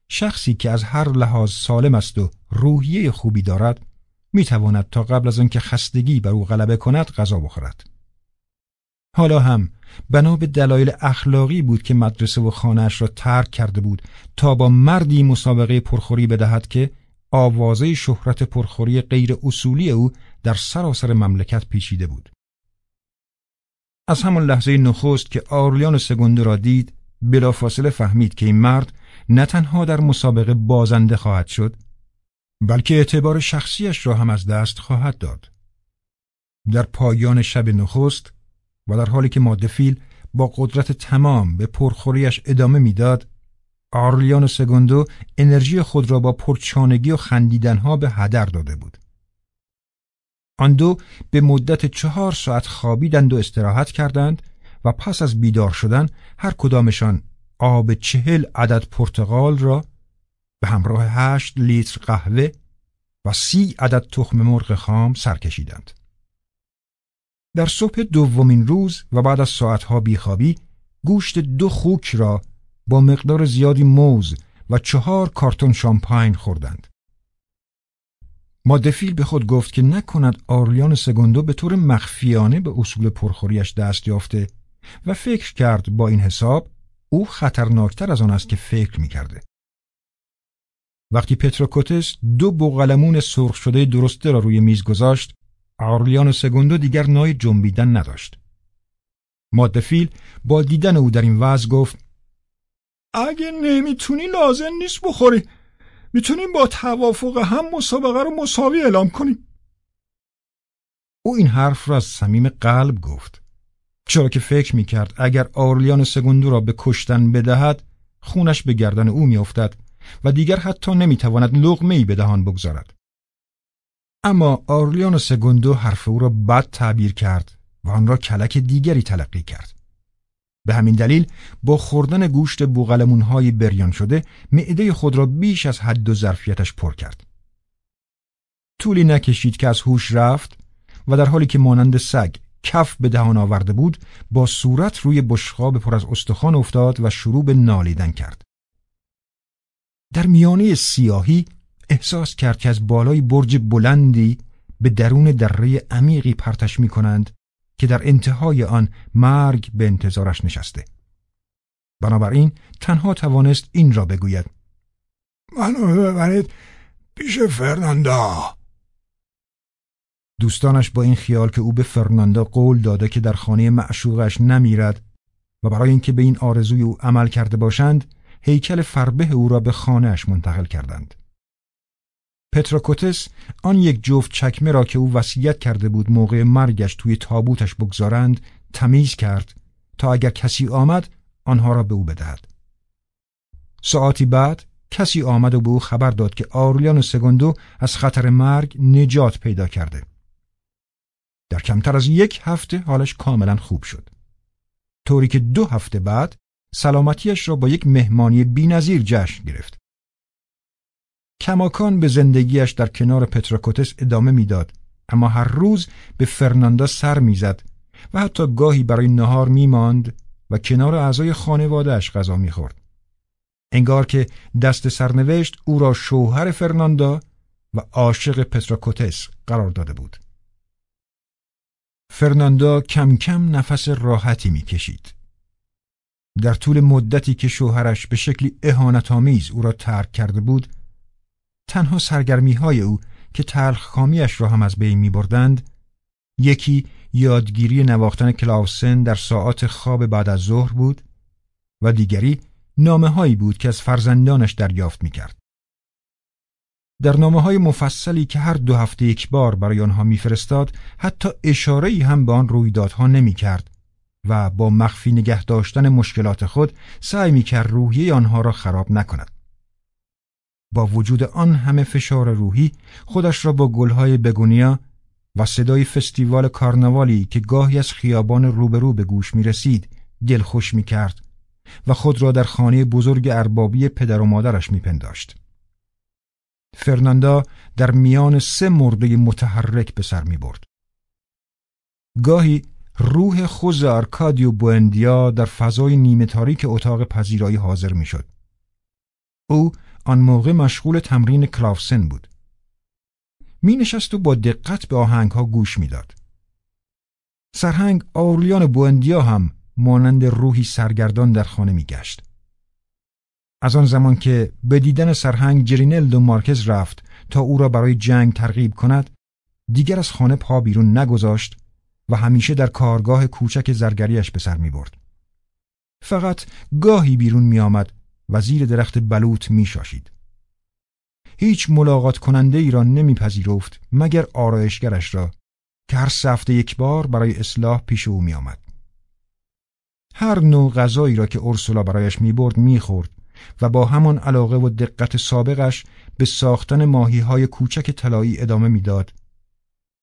شخصی که از هر لحاظ سالم است و روحیه خوبی دارد می‌تواند تا قبل از آنکه خستگی بر او غلبه کند غذا بخورد. حالا هم بنا به دلایل اخلاقی بود که مدرسه و خانهاش را ترک کرده بود تا با مردی مسابقه پرخوری بدهد که آوازه شهرت پرخوری غیر اصولی او در سراسر مملکت پیچیده بود. از همان لحظه نخست که آرلیان سگنده را دید بلافاصله فهمید که این مرد نه تنها در مسابقه بازنده خواهد شد بلکه اعتبار شخصیش را هم از دست خواهد داد. در پایان شب نخست و در حالی که مادفیل با قدرت تمام به پرخوریش ادامه می‌داد آرلیان سگوندو انرژی خود را با پرچانگی و خندیدنها به هدر داده بود آن دو به مدت چهار ساعت خوابیدند و استراحت کردند و پس از بیدار شدن هر کدامشان آب چهل عدد پرتغال را به همراه هشت لیتر قهوه و سی عدد تخم مرغ خام سر کشیدند. در صبح دومین روز و بعد از ساعتها بیخوابی گوشت دو خوک را با مقدار زیادی موز و چهار کارتون شامپاین خوردند. مادفیل به خود گفت که نکند آرلیان سگوندو به طور مخفیانه به اصول پرخوریش دست یافته و فکر کرد با این حساب او خطرناکتر از آن است که فکر می‌کرده. وقتی پتروکوتس دو بوغلمون سرخ شده درسته را روی میز گذاشت آرلیان سگوندو دیگر نای جنبیدن نداشت. مادفیل با دیدن او در این وضع گفت اگه نمی‌تونی لازم نیست بخوری. می‌تونیم با توافق هم مسابقه رو مساوی اعلام کنیم. او این حرف را از صمیم قلب گفت. چرا که فکر می‌کرد اگر آرلیان سگوندو را به کشتن بدهد خونش به گردن او میافتد و دیگر حتی نمی‌تواند لغمه ای به دهان بگذارد. اما آرلیان سگوندو حرف او را بد تعبیر کرد و آن را کلک دیگری تلقی کرد. به همین دلیل با خوردن گوشت بوغلمونهای بریان شده معده خود را بیش از حد و ظرفیتش پر کرد. طولی نکشید که از هوش رفت و در حالی که مانند سگ کف به دهان آورده بود با صورت روی بشقاب پر از استخوان افتاد و شروع به نالیدن کرد. در میانه سیاهی احساس کرد که از بالای برج بلندی به درون دره عمیقی پرتش می کنند که در انتهای آن مرگ به انتظارش نشسته. بنابراین تنها توانست این را بگوید منو ببرید پیش فرناندا دوستانش با این خیال که او به فرناندا قول داده که در خانه معشوقش نمیرد و برای اینکه به این آرزوی او عمل کرده باشند هیکل فربه او را به خانهاش منتقل کردند. پتروکوتس آن یک جفت چکمه را که او وصیت کرده بود موقع مرگش توی تابوتش بگذارند تمیز کرد تا اگر کسی آمد آنها را به او بدهد. ساعتی بعد کسی آمد و به او خبر داد که آرلیان سگوندو از خطر مرگ نجات پیدا کرده. در کمتر از یک هفته حالش کاملا خوب شد. طوری که دو هفته بعد سلامتیش را با یک مهمانی بینظیر جشن گرفت. کماکان به زندگیش در کنار پتروکوتس ادامه می‌داد اما هر روز به فرناندا سر می‌زد و حتی گاهی برای نهار میماند و کنار اعضای خانوادهش غذا می‌خورد. انگار که دست سرنوشت او را شوهر فرناندا و عاشق پتروکوتس قرار داده بود. فرناندا کم کم نفس راحتی می‌کشید. در طول مدتی که شوهرش به شکلی اهانتآمیز او را ترک کرده بود تنها سرگرمی های او که تلخکامیش را هم از بین می بردند یکی یادگیری نواختن کلاوسن در ساعات خواب بعد از ظهر بود و دیگری نامه هایی بود که از فرزندانش دریافت می کرد. در نامه های مفصلی که هر دو هفته یک بار برای آنها میفرستاد حتی اشاره هم به آن رویدادها نمی کرد و با مخفی نگه داشتن مشکلات خود سعی می کرد روحیه آنها را خراب نکند. با وجود آن همه فشار روحی خودش را با گلهای بگونیا و صدای فستیوال کارناوالی که گاهی از خیابان روبرو به گوش می رسید دلخوش می کرد و خود را در خانه بزرگ اربابی پدر و مادرش میپنداشت. فرناندا در میان سه مرده متحرک به سر می برد. گاهی روح خوز آرکادیو بوندیا در فضای نیمه تاریک اتاق پذیرایی حاضر می شد. او آن موقع مشغول تمرین کلافسن بود. می نشست و با دقت به آهنگ ها گوش می داد. سرهنگ آورلیان بوندیا هم مانند روحی سرگردان در خانه می گشت. از آن زمان که به دیدن سرهنگ جرینلدو مارکز رفت تا او را برای جنگ ترغیب کند دیگر از خانه پا بیرون نگذاشت و همیشه در کارگاه کوچک زرگریش به سر می برد. فقط گاهی بیرون می آمد و زیر درخت بلوط می شاشید. هیچ ملاقات کننده ای را نمیپذیرفت مگر آرایشگرش را که هر سفته یک بار برای اصلاح پیش او می آمد. هر نوع غذایی را که اورسولا برایش می برد و با همان علاقه و دقت سابقش به ساختن ماهی های کوچک طلایی ادامه می‌داد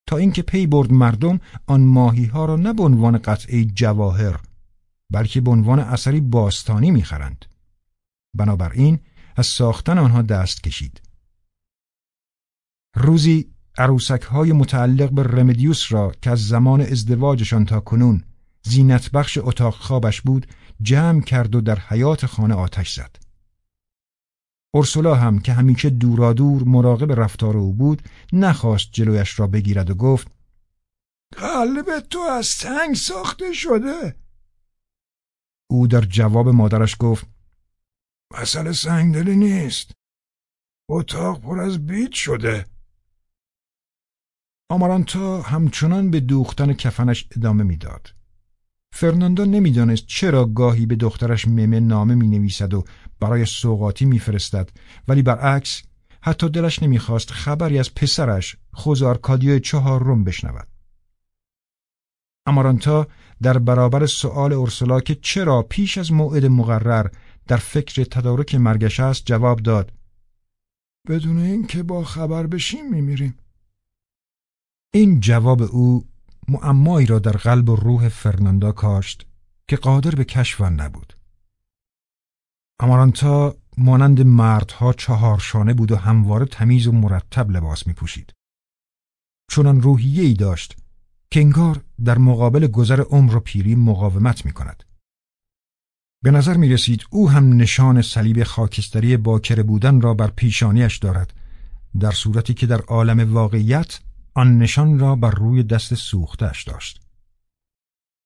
تا اینکه پی برد مردم آن ماهی ها را نه به عنوان قطعه جواهر بلکه به عنوان اثری باستانی می‌خرند بنابراین از ساختن آنها دست کشید روزی عروسک های متعلق به رمدیوس را که از زمان ازدواجشان تا کنون زینت بخش اتاق خوابش بود جمع کرد و در حیات خانه آتش زد. اورسولا هم که همیشه دورادور مراقب رفتار او بود نخواست جلویش را بگیرد و گفت قلب تو از سنگ ساخته شده او در جواب مادرش گفت مسئله سنگدلی نیست اتاق پر از بیت شده آمارانتا همچنان به دوختن کفنش ادامه می‌داد. فرناندو نمی‌دانست چرا گاهی به دخترش ممه نامه می نویسد و برای سوقاتی میفرستد ولی برعکس حتی دلش نمی‌خواست خبری از پسرش خوزارکادیو چهار روم بشنود. امارانتا در برابر سؤال اورسولا که چرا پیش از موعد مقرر در فکر تدارک مرگش است جواب داد بدون اینکه با خبر بشیم میمیریم این جواب او معمایی را در قلب و روح فرناندا کاشت که قادر به کشف نبود. امارانتا مانند مردها چهارشانه بود و همواره تمیز و مرتب لباس می پوشید. چنان روحیه ای داشت که انگار در مقابل گذر عمر و پیری مقاومت می کند. به نظر می رسید او هم نشان صلیب خاکستری باکره بودن را بر پیشانیش دارد در صورتی که در عالم واقعیت آن نشان را بر روی دست سوختش داشت.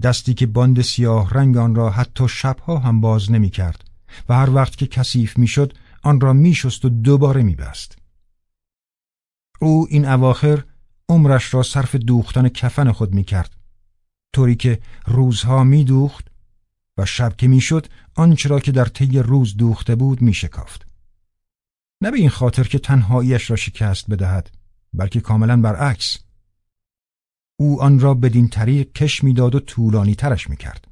دستی که باند سیاه رنگ آن را حتی شبها هم باز نمی کرد و هر وقت که کثیف می شد آن را می شست و دوباره می بست. او این اواخر عمرش را صرف دوختن کفن خود می کرد طوری که روزها می دوخت و شب که می شد آنچه را که در طی روز دوخته بود می شکافت. نه به این خاطر که تنهاییش را شکست بدهد بلکه کاملا برعکس او آن را بدین طریق کش می‌داد و طولانی ترش می‌کرد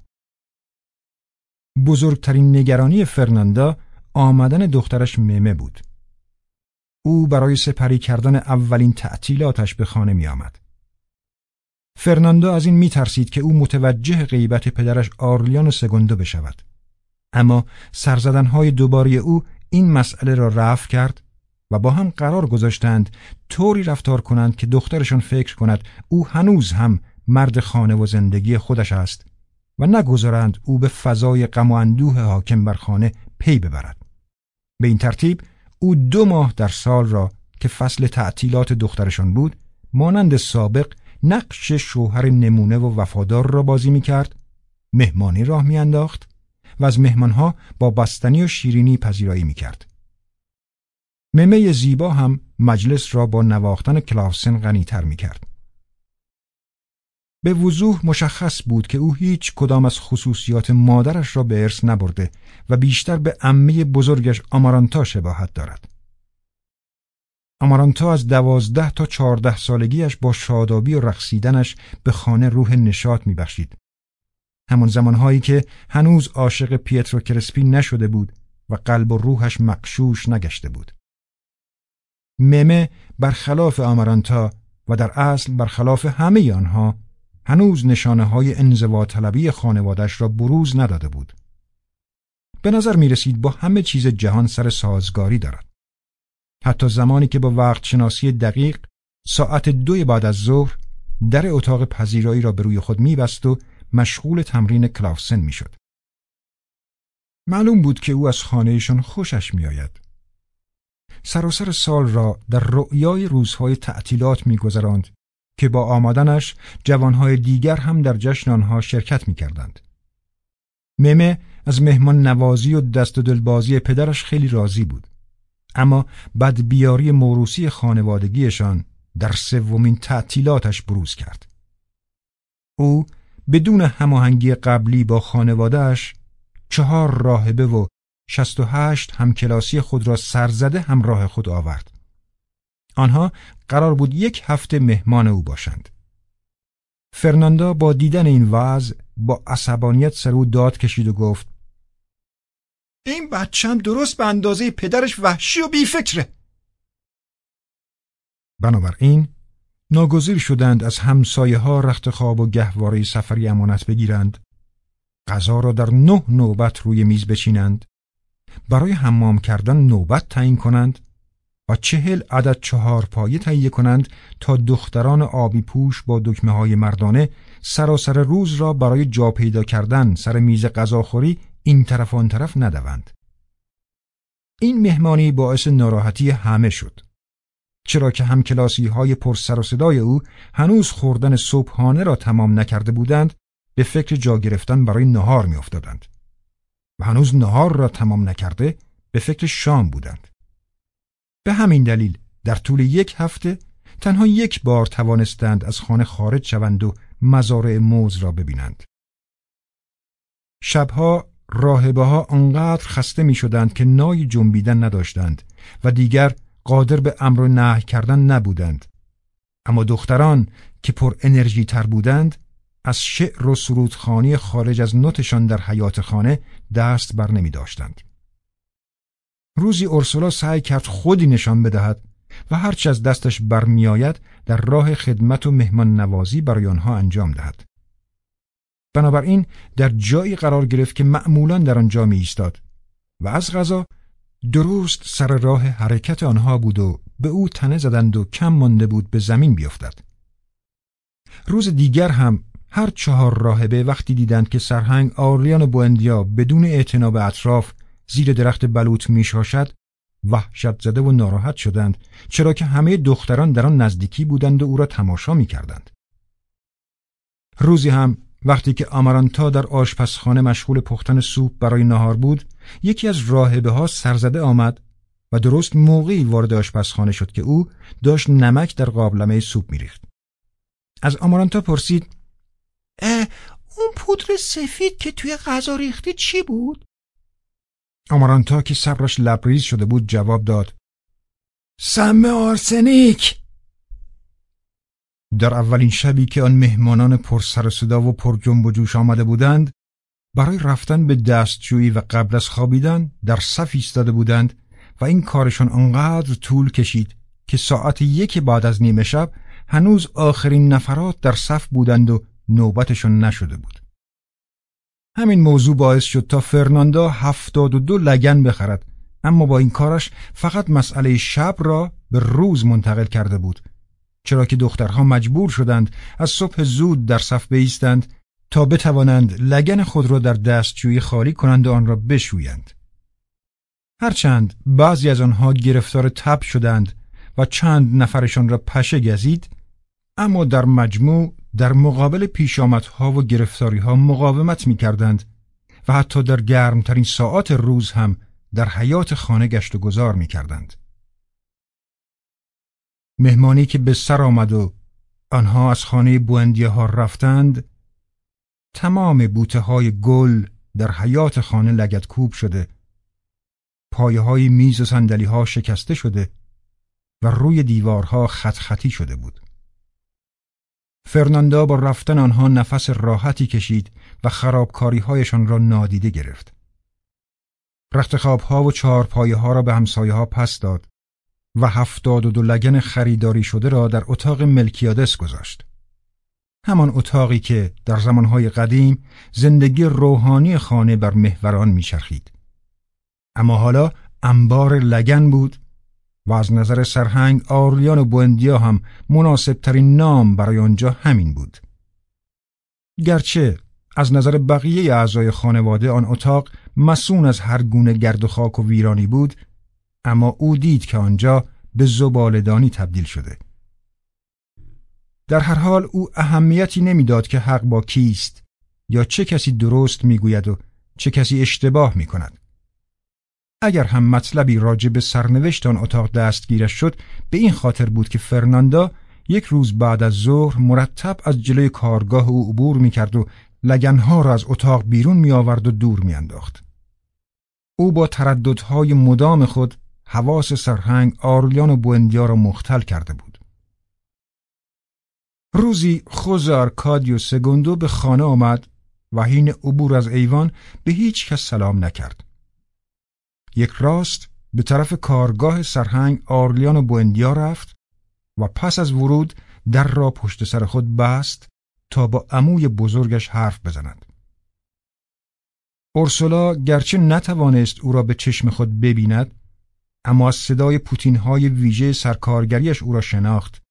بزرگترین نگرانی فرناندا آمدن دخترش ممه بود او برای سپری کردن اولین تعطیلاتش به خانه می آمد. فرناندو از این می ترسید که او متوجه غیبت پدرش آرلیان سگندو بشود. اما سرزدنهای دوباره او این مسئله را رفع کرد و با هم قرار گذاشتند طوری رفتار کنند که دخترشان فکر کند او هنوز هم مرد خانه و زندگی خودش است و نگذارند او به فضای غم و اندوه حاکم بر خانه پی ببرد به این ترتیب او دو ماه در سال را که فصل تعطیلات دخترشان بود مانند سابق نقش شوهر نمونه و وفادار را بازی می کرد مهمانی راه میانداخت و از مهمانها با بستنی و شیرینی پذیرایی می کرد. ممه زیبا هم مجلس را با نواختن کلاسن غنیتر می کرد. به وضوح مشخص بود که او هیچ کدام از خصوصیات مادرش را به ارث نبرده و بیشتر به امه بزرگش آمارانتا شباهت دارد. آمارانتا از دوازده تا چهارده سالگیش با شادابی و رقصیدنش به خانه روح نشاط میبخشید. همان زمانهایی که هنوز عاشق پیترو کرسپین نشده بود و قلب و روحش مقشوش نگشته بود. ممه برخلاف آمارانتا و در اصل برخلاف همه آنها هنوز نشانه های انزوا طلبی خانوادش را بروز نداده بود. به نظر می رسید با همه چیز جهان سر سازگاری دارد. حتی زمانی که با وقت شناسی دقیق ساعت دوی بعد از ظهر در اتاق پذیرایی را به روی خود میبست و مشغول تمرین کلافسن می‌شد. معلوم بود که او از خانهشان خوشش میآید. سراسر سال را در رؤیای روزهای تعطیلات میگذراند که با آمدنش جوانهای دیگر هم در جشن آنها شرکت می‌کردند. ممه از مهمان نوازی و دست و دلبازی پدرش خیلی راضی بود. اما بیاری موروسی خانوادگیشان در سومین تعطیلاتش بروز کرد. او بدون هماهنگی قبلی با خانوادهش چهار راهبه و شست و هشت همکلاسی خود را سرزده همراه خود آورد. آنها قرار بود یک هفته مهمان او باشند. فرناندا با دیدن این وضع با عصبانیت سر او داد کشید و گفت این بچم درست به اندازه پدرش وحشی و بیفکره. بنابراین ناگزیر شدند از همسایه ها رخت خواب و گهواره سفری امانت بگیرند غذا را در نه نوبت روی میز بچینند برای حمام کردن نوبت تعیین کنند و چهل عدد چهار پایه تهیه کنند تا دختران آبی پوش با دکمه های مردانه سراسر روز را برای جا پیدا کردن سر میز غذاخوری این طرف آن طرف ندوند. این مهمانی باعث ناراحتی همه شد. چرا که همکلاسی های پر سر و صدای او هنوز خوردن صبحانه را تمام نکرده بودند به فکر جا گرفتن برای نهار می افتادند. و هنوز نهار را تمام نکرده به فکر شام بودند. به همین دلیل در طول یک هفته تنها یک بار توانستند از خانه خارج شوند و مزارع موز را ببینند. شبها راهبه ها آنقدر خسته می شدند که نای جنبیدن نداشتند و دیگر قادر به امر و نه کردن نبودند. اما دختران که پر انرژی تر بودند از شعر و سرودخانی خارج از نوتشان در حیات خانه دست بر نمی داشتند. روزی اورسولا سعی کرد خودی نشان بدهد و هرچه از دستش برمیآید در راه خدمت و مهمان نوازی برای آنها انجام دهد. بنابراین در جایی قرار گرفت که معمولا در آنجا می ایستاد و از غذا درست سر راه حرکت آنها بود و به او تنه زدند و کم مانده بود به زمین بیفتد. روز دیگر هم هر چهار راهبه وقتی دیدند که سرهنگ آرلیان بوندیا بدون اعتناب اطراف زیر درخت بلوط میشاشد وحشت زده و ناراحت شدند چرا که همه دختران در آن نزدیکی بودند و او را تماشا می کردند. روزی هم وقتی که آمارانتا در آشپزخانه مشغول پختن سوپ برای نهار بود یکی از راهبه ها سرزده آمد و درست موقعی وارد آشپزخانه شد که او داشت نمک در قابلمه سوپ میریخت از آمارانتا پرسید اه اون پودر سفید که توی غذا ریختی چی بود؟ آمارانتا که صبرش لبریز شده بود جواب داد سم آرسنیک در اولین شبی که آن مهمانان پر سر صدا و پر جنب و جوش آمده بودند برای رفتن به دستجویی و قبل از خوابیدن در صف ایستاده بودند و این کارشان آنقدر طول کشید که ساعت یک بعد از نیمه شب هنوز آخرین نفرات در صف بودند و نوبتشان نشده بود. همین موضوع باعث شد تا فرناندا هفتاد و دو لگن بخرد اما با این کارش فقط مسئله شب را به روز منتقل کرده بود چرا که دخترها مجبور شدند از صبح زود در صف بایستند تا بتوانند لگن خود را در دستجویی خالی کنند و آن را بشویند. هرچند بعضی از آنها گرفتار تب شدند و چند نفرشان را پشه گزید اما در مجموع در مقابل پیشامدها و گرفتاریها مقاومت می کردند و حتی در گرمترین ساعات روز هم در حیات خانه گشت و گذار می کردند. مهمانی که به سر آمد و آنها از خانه بوندیه ها رفتند تمام بوته های گل در حیات خانه لگت کوب شده پایه های میز و سندلی ها شکسته شده و روی دیوارها خط خطی شده بود. فرناندا با رفتن آنها نفس راحتی کشید و خرابکاری هایشان را نادیده گرفت. رخت خواب ها و چهار پایه ها را به همسایه ها پس داد. و هفتاد و دو لگن خریداری شده را در اتاق ملکیادس گذاشت. همان اتاقی که در زمانهای قدیم زندگی روحانی خانه بر محوران میچرخید اما حالا انبار لگن بود و از نظر سرهنگ آرلیان و بوندیا هم مناسب ترین نام برای آنجا همین بود. گرچه از نظر بقیه اعضای خانواده آن اتاق مسون از هر گونه گرد و خاک و ویرانی بود اما او دید که آنجا به زبالدانی تبدیل شده. در هر حال او اهمیتی نمی‌داد که حق با کیست یا چه کسی درست می‌گوید و چه کسی اشتباه می کند. اگر هم مطلبی راجع به سرنوشت آن اتاق دستگیرش شد به این خاطر بود که فرناندا یک روز بعد از ظهر مرتب از جلوی کارگاه او عبور می کرد و لگنها را از اتاق بیرون می آورد و دور می انداخت. او با ترددهای مدام خود حواس سرهنگ آرلیان و بوندیا را مختل کرده بود. روزی خوز آرکادیو سگوندو به خانه آمد و حین عبور از ایوان به هیچ کس سلام نکرد. یک راست به طرف کارگاه سرهنگ آرلیان و بوندیا رفت و پس از ورود در را پشت سر خود بست تا با عموی بزرگش حرف بزند. اورسولا گرچه نتوانست او را به چشم خود ببیند اما از صدای پوتین های ویژه سرکارگریش او را شناخت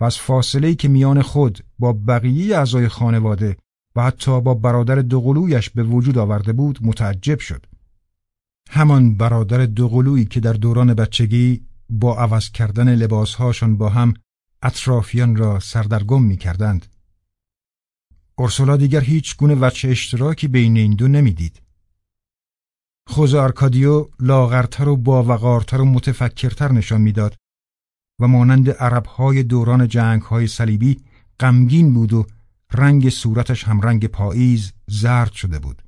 و از فاصله که میان خود با بقیه اعضای خانواده و حتی با برادر دوقلویش به وجود آورده بود متعجب شد. همان برادر دوقلویی که در دوران بچگی با عوض کردن لباسهاشان با هم اطرافیان را سردرگم می کردند. اورسولا دیگر هیچ گونه وچه اشتراکی بین این دو نمی‌دید. خوز آرکادیو لاغرتر و باوقارتر و متفکرتر نشان می‌داد و مانند عربهای دوران جنگهای صلیبی غمگین بود و رنگ صورتش هم رنگ پاییز زرد شده بود.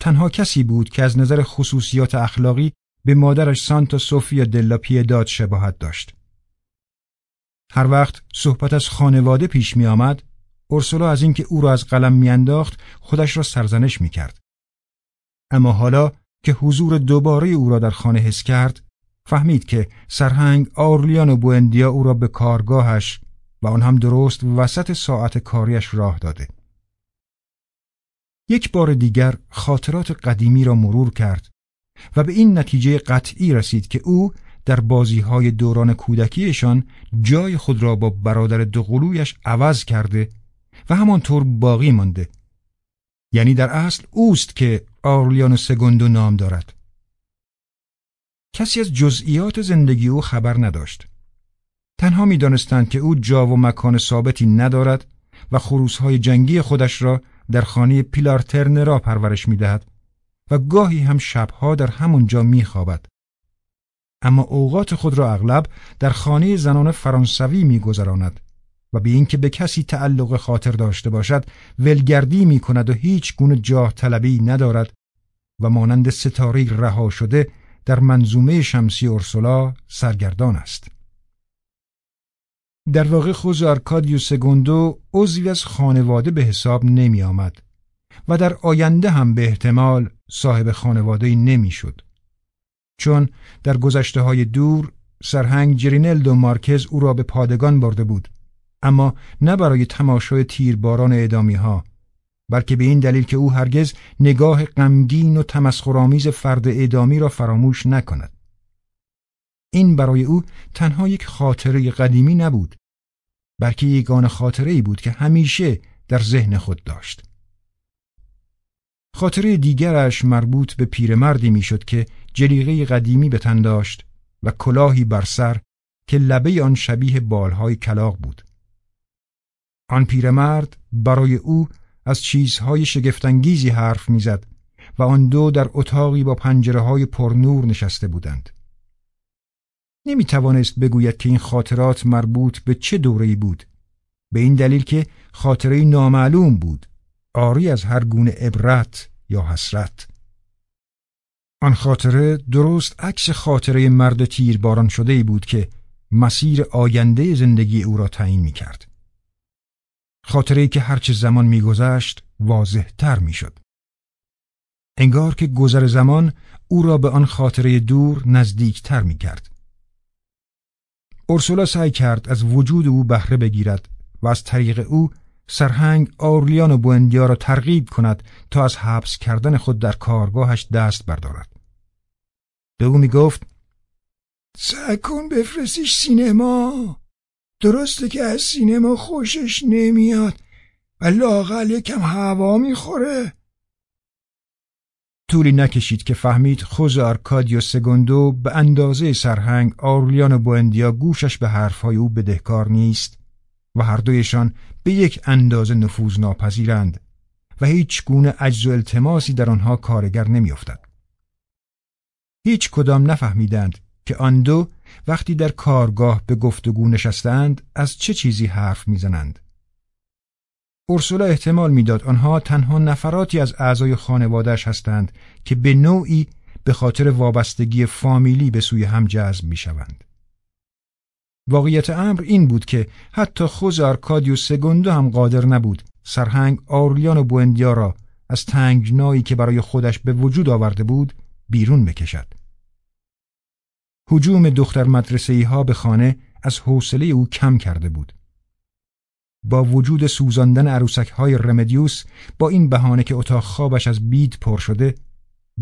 تنها کسی بود که از نظر خصوصیات اخلاقی به مادرش سانتا سوفیا دلا پیداد شباهت داشت. هر وقت صحبت از خانواده پیش می آمد، از اینکه او را از قلم میانداخت خودش را سرزنش می کرد. اما حالا که حضور دوباره او را در خانه حس کرد، فهمید که سرهنگ آرلیان و بوندیا او را به کارگاهش و آن هم درست وسط ساعت کاریش راه داده. یک بار دیگر خاطرات قدیمی را مرور کرد و به این نتیجه قطعی رسید که او در بازی های دوران کودکیشان جای خود را با برادر دوقلویش عوض کرده و همانطور باقی مانده یعنی در اصل اوست که آرلیان سگوندو نام دارد. کسی از جزئیات زندگی او خبر نداشت. تنها می دانستند که او جا و مکان ثابتی ندارد و خروسهای جنگی خودش را در خانه پیلار ترنرا پرورش می دهد و گاهی هم شبها در همونجا می خوابد. اما اوقات خود را اغلب در خانه زنان فرانسوی می گذراند و به اینکه به کسی تعلق خاطر داشته باشد ولگردی می کند و هیچ گونه جاه طلبی ندارد و مانند ستاره رها شده در منظومه شمسی اورسولا سرگردان است. در واقع خوز آرکادیو سگوندو عضوی از خانواده به حساب نمی آمد و در آینده هم به احتمال صاحب خانواده نمی شد. چون در گذشته های دور سرهنگ جرینلدو مارکز او را به پادگان برده بود اما نه برای تماشای تیرباران اعدامی ها بلکه به این دلیل که او هرگز نگاه غمگین و تمسخرآمیز فرد اعدامی را فراموش نکند. این برای او تنها یک خاطره قدیمی نبود بلکه یگان خاطره ای بود که همیشه در ذهن خود داشت. خاطره دیگرش مربوط به پیرمردی می‌شد که جلیقه قدیمی به تن داشت و کلاهی بر سر که لبه آن شبیه بالهای کلاق بود. آن پیرمرد برای او از چیزهای شگفتانگیزی حرف می‌زد و آن دو در اتاقی با پنجره های پرنور نشسته بودند. نمی توانست بگوید که این خاطرات مربوط به چه دوره‌ای بود به این دلیل که خاطره نامعلوم بود آری از هر گونه عبرت یا حسرت آن خاطره درست عکس خاطره مرد تیرباران شده ای بود که مسیر آینده زندگی او را تعیین می کرد. خاطره که هرچه زمان میگذشت واضح تر می شد. انگار که گذر زمان او را به آن خاطره دور نزدیک تر می کرد. اورسولا سعی کرد از وجود او بهره بگیرد و از طریق او سرهنگ آرلیان و بوندیا را ترغیب کند تا از حبس کردن خود در کارگاهش دست بردارد. به او می گفت کن بفرستیش سینما درسته که از سینما خوشش نمیاد و لاغل یکم هوا می‌خوره طولی نکشید که فهمید خوز آرکادیو سگوندو به اندازه سرهنگ آرلیان و بوندیا گوشش به حرفهای او بدهکار نیست و هر دویشان به یک اندازه نفوذ ناپذیرند و هیچ گونه عجز و التماسی در آنها کارگر نمیافتد. هیچ کدام نفهمیدند که آن دو وقتی در کارگاه به گفتگو نشستند از چه چیزی حرف می‌زنند. اورسولا احتمال می‌داد آنها تنها نفراتی از اعضای خانوادهش هستند که به نوعی به خاطر وابستگی فامیلی به سوی هم جذب می‌شوند. واقعیت امر این بود که حتی خوز آرکادیو سگوندو هم قادر نبود سرهنگ آرلیان و بوندیا را از تنگنایی که برای خودش به وجود آورده بود بیرون بکشد. حجوم دختر مدرسه ها به خانه از حوصله او کم کرده بود. با وجود سوزاندن عروسک های رمدیوس با این بهانه که اتاق خوابش از بید پر شده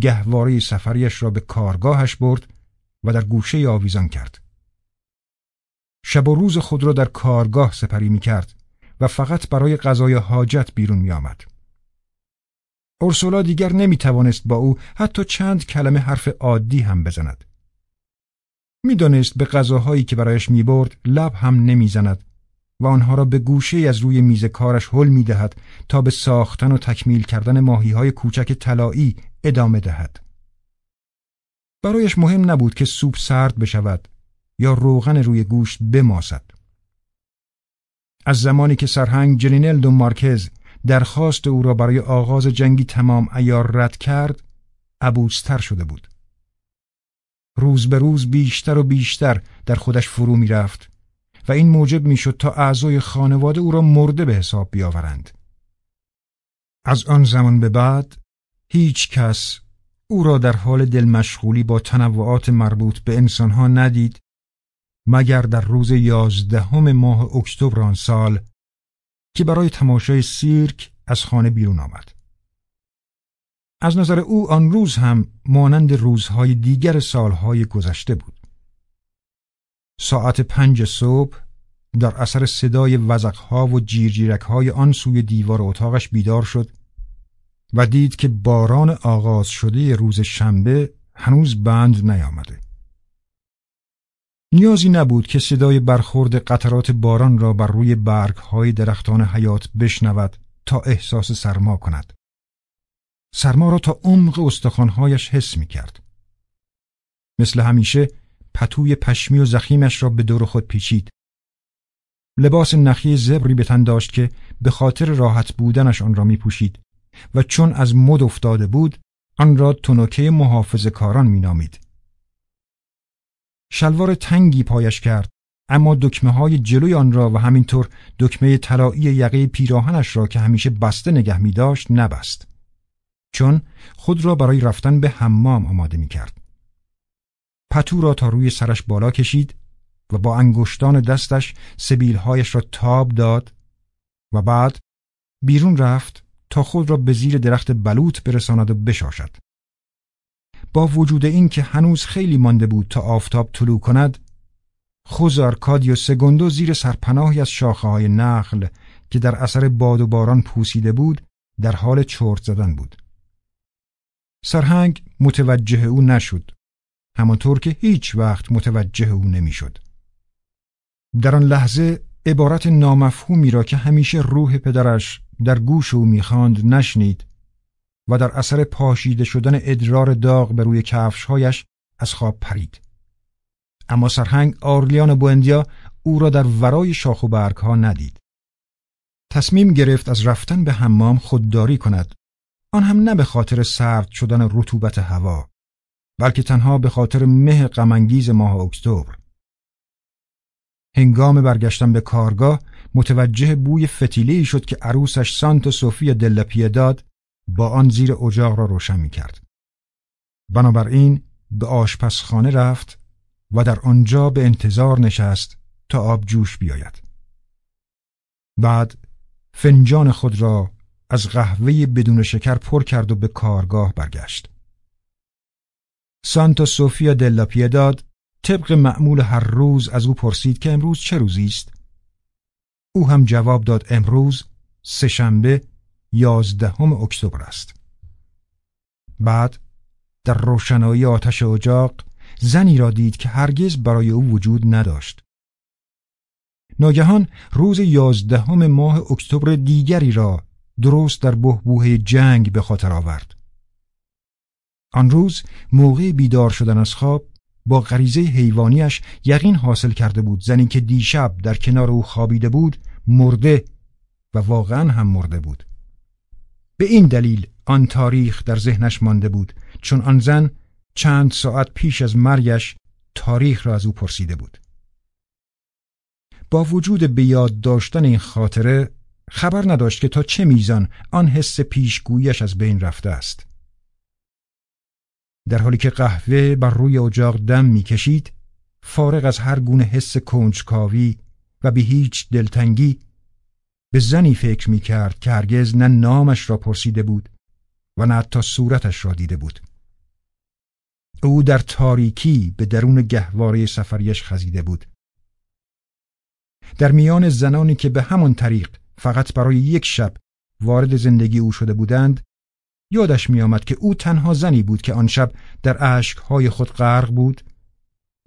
گهواره سفریش را به کارگاهش برد و در گوشه آویزان کرد. شب و روز خود را در کارگاه سپری می کرد و فقط برای قضای حاجت بیرون می آمد. اورسولا دیگر نمی توانست با او حتی چند کلمه حرف عادی هم بزند. می‌دانست به غذاهایی که برایش می‌برد لب هم نمی‌زند و آنها را به گوشه از روی میز کارش حل می‌دهد تا به ساختن و تکمیل کردن ماهی های کوچک طلایی ادامه دهد. برایش مهم نبود که سوپ سرد بشود یا روغن روی گوشت بماسد. از زمانی که سرهنگ جنینل دو مارکز درخواست او را برای آغاز جنگی تمام ایار رد کرد، عبوستر شده بود. روز به روز بیشتر و بیشتر در خودش فرو می رفت و این موجب می شد تا اعضای خانواده او را مرده به حساب بیاورند. از آن زمان به بعد هیچ کس او را در حال دل مشغولی با تنوعات مربوط به انسانها ندید مگر در روز یازدهم ماه اکتبر آن سال که برای تماشای سیرک از خانه بیرون آمد. از نظر او آن روز هم مانند روزهای دیگر سالهای گذشته بود. ساعت پنج صبح در اثر صدای وزقها و جیرجیرکهای آن سوی دیوار اتاقش بیدار شد و دید که باران آغاز شده روز شنبه هنوز بند نیامده. نیازی نبود که صدای برخورد قطرات باران را بر روی برگهای درختان حیات بشنود تا احساس سرما کند. سرما را تا عمق استخوانهایش حس می کرد. مثل همیشه پتوی پشمی و زخیمش را به دور خود پیچید. لباس نخی زبری به تن داشت که به خاطر راحت بودنش آن را می پوشید و چون از مد افتاده بود آن را تنوکه محافظ کاران می نامید. شلوار تنگی پایش کرد اما دکمه های جلوی آن را و همینطور دکمه طلایی یقه پیراهنش را که همیشه بسته نگه می داشت نبست. چون خود را برای رفتن به حمام آماده می کرد. پتو را تا روی سرش بالا کشید و با انگشتان دستش سبیلهایش را تاب داد و بعد بیرون رفت تا خود را به زیر درخت بلوط برساند و بشاشد. با وجود این که هنوز خیلی مانده بود تا آفتاب طلوع کند، خوزار کادیو سگندو زیر سرپناهی از شاخه های نخل که در اثر باد و باران پوسیده بود در حال چرت زدن بود. سرهنگ متوجه او نشد همانطور که هیچ وقت متوجه او نمی‌شد. در آن لحظه عبارت نامفهومی را که همیشه روح پدرش در گوش او می‌خواند نشنید و در اثر پاشیده شدن ادرار داغ به روی کفشهایش از خواب پرید. اما سرهنگ آرلیان بوندیا او را در ورای شاخ و برگ ها ندید. تصمیم گرفت از رفتن به حمام خودداری کند آن هم نه به خاطر سرد شدن رطوبت هوا بلکه تنها به خاطر مه غمانگیز ماه اکتبر هنگام برگشتن به کارگاه متوجه بوی فتیله شد که عروسش سانت صوفی دل داد با آن زیر اجاق را روشن می کرد. بنابراین به آشپزخانه رفت و در آنجا به انتظار نشست تا آب جوش بیاید. بعد فنجان خود را از قهوه بدون شکر پر کرد و به کارگاه برگشت. سانتا سوفیا دلا پیداد طبق معمول هر روز از او پرسید که امروز چه روزی است؟ او هم جواب داد امروز سهشنبه یازدهم اکتبر است. بعد در روشنایی آتش اجاق زنی را دید که هرگز برای او وجود نداشت. ناگهان روز یازدهم ماه اکتبر دیگری را درست در بهبوه جنگ به خاطر آورد. آن روز موقع بیدار شدن از خواب با غریزه حیوانیش یقین حاصل کرده بود زنی که دیشب در کنار او خوابیده بود مرده و واقعا هم مرده بود به این دلیل آن تاریخ در ذهنش مانده بود چون آن زن چند ساعت پیش از مرگش تاریخ را از او پرسیده بود با وجود به یاد داشتن این خاطره خبر نداشت که تا چه میزان آن حس پیشگویش از بین رفته است. در حالی که قهوه بر روی اجاق دم می‌کشید فارغ از هر گونه حس کنجکاوی و به هیچ دلتنگی به زنی فکر می کرد که هرگز نه نامش را پرسیده بود و نه حتی صورتش را دیده بود. او در تاریکی به درون گهواره سفریش خزیده بود. در میان زنانی که به همان طریق فقط برای یک شب وارد زندگی او شده بودند یادش میآمد که او تنها زنی بود که آن شب در اشکهای خود غرق بود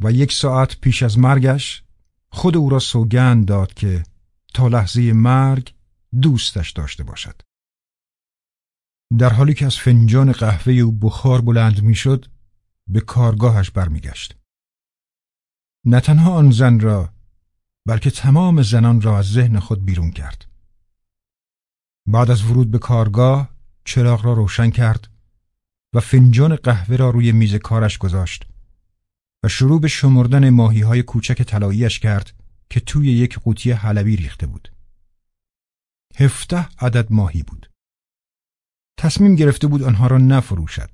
و یک ساعت پیش از مرگش خود او را سوگند داد که تا لحظه مرگ دوستش داشته باشد. در حالی که از فنجان قهوه او بخار بلند می‌شد، به کارگاهش برمیگشت. نه تنها آن زن را بلکه تمام زنان را از ذهن خود بیرون کرد. بعد از ورود به کارگاه چراغ را روشن کرد و فنجان قهوه را روی میز کارش گذاشت و شروع به شمردن ماهی های کوچک طلاییش کرد که توی یک قوطی حلبی ریخته بود. هفته عدد ماهی بود. تصمیم گرفته بود آنها را نفروشد.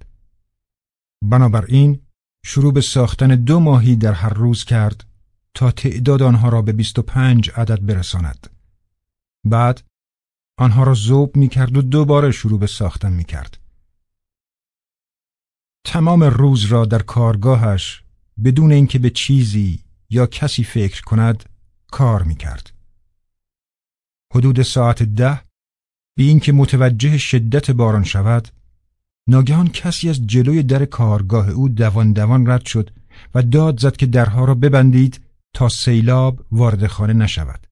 بنابراین شروع به ساختن دو ماهی در هر روز کرد تا تعداد آنها را به 25 عدد برساند. بعد آنها را زوب می کرد و دوباره شروع به ساختن می کرد. تمام روز را در کارگاهش بدون اینکه به چیزی یا کسی فکر کند کار می کرد. حدود ساعت ده بی اینکه متوجه شدت باران شود ناگهان کسی از جلوی در کارگاه او دوان دوان رد شد و داد زد که درها را ببندید تا سیلاب وارد خانه نشود.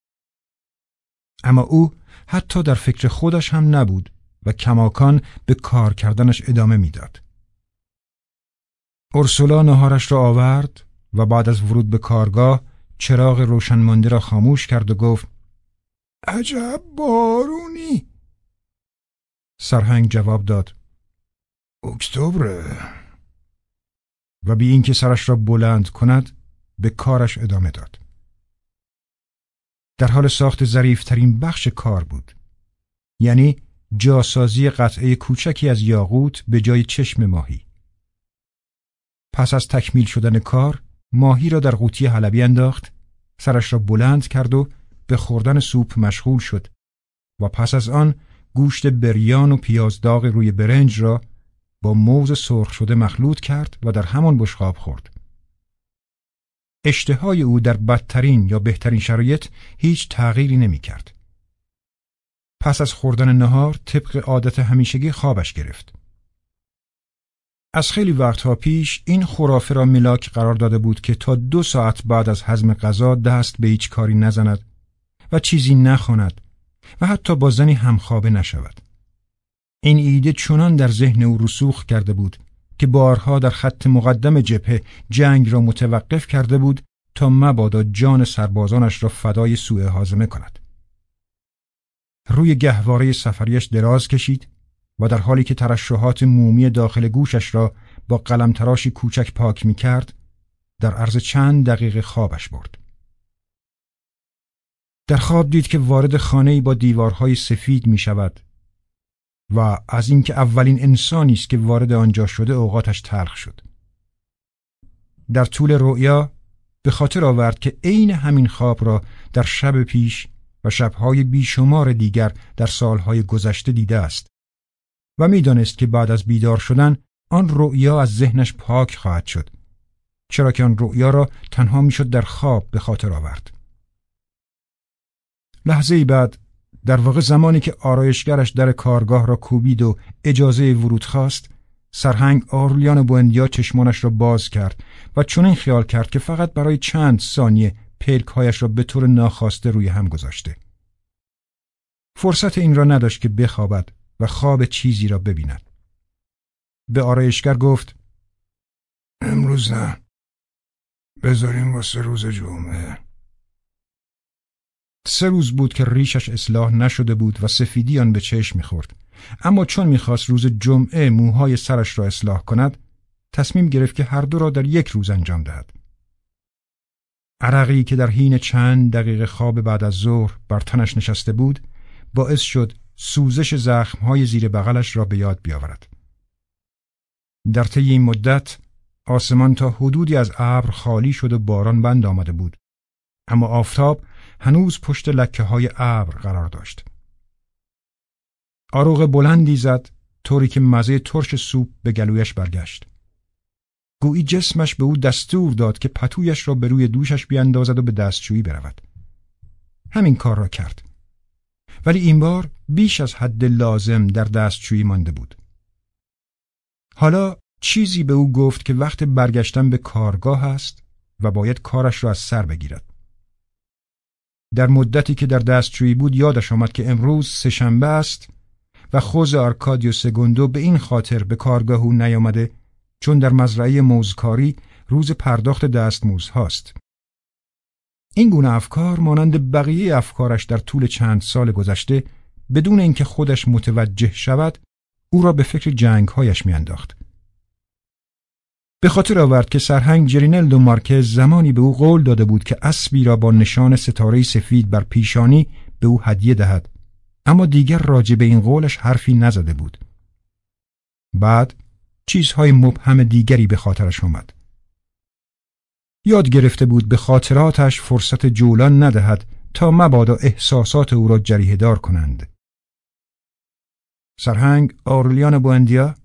اما او حتی در فکر خودش هم نبود و کماکان به کار کردنش ادامه می‌داد. اورسولا نهارش را آورد و بعد از ورود به کارگاه چراغ روشنمانده را خاموش کرد و گفت عجب بارونی! سرهنگ جواب داد اکتبر و بی اینکه سرش را بلند کند به کارش ادامه داد. در حال ساخت ظریفترین بخش کار بود یعنی جاسازی قطعه کوچکی از یاقوت به جای چشم ماهی پس از تکمیل شدن کار ماهی را در قوطی حلبی انداخت سرش را بلند کرد و به خوردن سوپ مشغول شد و پس از آن گوشت بریان و پیاز داغ روی برنج را با موز سرخ شده مخلوط کرد و در همان بشقاب خورد. اشتهای او در بدترین یا بهترین شرایط هیچ تغییری نمی کرد. پس از خوردن نهار طبق عادت همیشگی خوابش گرفت. از خیلی وقتها پیش این خرافه را ملاک قرار داده بود که تا دو ساعت بعد از هضم غذا دست به هیچ کاری نزند و چیزی نخواند و حتی با زنی همخوابه نشود. این ایده چنان در ذهن او رسوخ کرده بود که بارها در خط مقدم جبهه جنگ را متوقف کرده بود تا مبادا جان سربازانش را فدای سوء حازمه کند. روی گهواره سفریش دراز کشید و در حالی که ترشحات مومی داخل گوشش را با قلم تراشی کوچک پاک می کرد در عرض چند دقیقه خوابش برد. در خواب دید که وارد خانه با دیوارهای سفید می شود و از اینکه اولین انسانی است که وارد آنجا شده اوقاتش تلخ شد. در طول رؤیا به خاطر آورد که عین همین خواب را در شب پیش و شبهای بیشمار دیگر در سالهای گذشته دیده است و می‌دانست که بعد از بیدار شدن آن رؤیا از ذهنش پاک خواهد شد چرا که آن رؤیا را تنها می‌شد در خواب به خاطر آورد لحظه بعد در واقع زمانی که آرایشگرش در کارگاه را کوبید و اجازه ورود خواست سرهنگ آرلیان بوندیا چشمانش را باز کرد و چنین خیال کرد که فقط برای چند ثانیه پلکهایش را به طور ناخواسته روی هم گذاشته. فرصت این را نداشت که بخوابد و خواب چیزی را ببیند. به آرایشگر گفت امروز نه. بذاریم واسه روز جمعه. سه روز بود که ریشش اصلاح نشده بود و سفیدی آن به چشم می‌خورد. اما چون می‌خواست روز جمعه موهای سرش را اصلاح کند تصمیم گرفت که هر دو را در یک روز انجام دهد. عرقی که در حین چند دقیقه خواب بعد از ظهر بر تنش نشسته بود باعث شد سوزش زخمهای زیر بغلش را به یاد بیاورد. در طی این مدت آسمان تا حدودی از ابر خالی شد و باران بند آمده بود. اما آفتاب هنوز پشت لکه های ابر قرار داشت آروغ بلندی زد طوری که مزه ترش سوپ به گلویش برگشت. گویی جسمش به او دستور داد که پتویش را به روی دوشش بیاندازد و به دستشویی برود. همین کار را کرد. ولی این بار بیش از حد لازم در دستشویی مانده بود. حالا چیزی به او گفت که وقت برگشتن به کارگاه است و باید کارش را از سر بگیرد. در مدتی که در دستشویی بود یادش آمد که امروز سهشنبه است و خوز آرکادیو سگوندو به این خاطر به کارگاه او نیامده چون در مزرعه موزکاری روز پرداخت دستموز هاست. این گونه افکار مانند بقیه افکارش در طول چند سال گذشته بدون اینکه خودش متوجه شود او را به فکر جنگهایش میانداخت. به خاطر آورد که سرهنگ جرینل دو مارکز زمانی به او قول داده بود که اسبی را با نشان ستاره سفید بر پیشانی به او هدیه دهد اما دیگر راجع به این قولش حرفی نزده بود. بعد چیزهای مبهم دیگری به خاطرش آمد. یاد گرفته بود به خاطراتش فرصت جولان ندهد تا مبادا احساسات او را جریه دار کنند. سرهنگ آرلیان بوندیا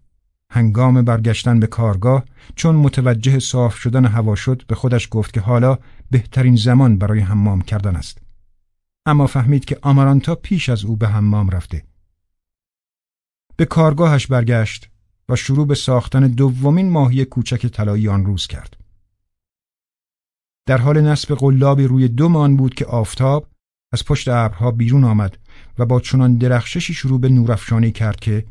هنگام برگشتن به کارگاه چون متوجه صاف شدن هوا شد به خودش گفت که حالا بهترین زمان برای حمام کردن است. اما فهمید که آمارانتا پیش از او به حمام رفته. به کارگاهش برگشت و شروع به ساختن دومین ماهی کوچک طلایی آن روز کرد. در حال نصب قلابی روی دو مان بود که آفتاب از پشت ابرها بیرون آمد و با چنان درخششی شروع به نورافشانی کرد که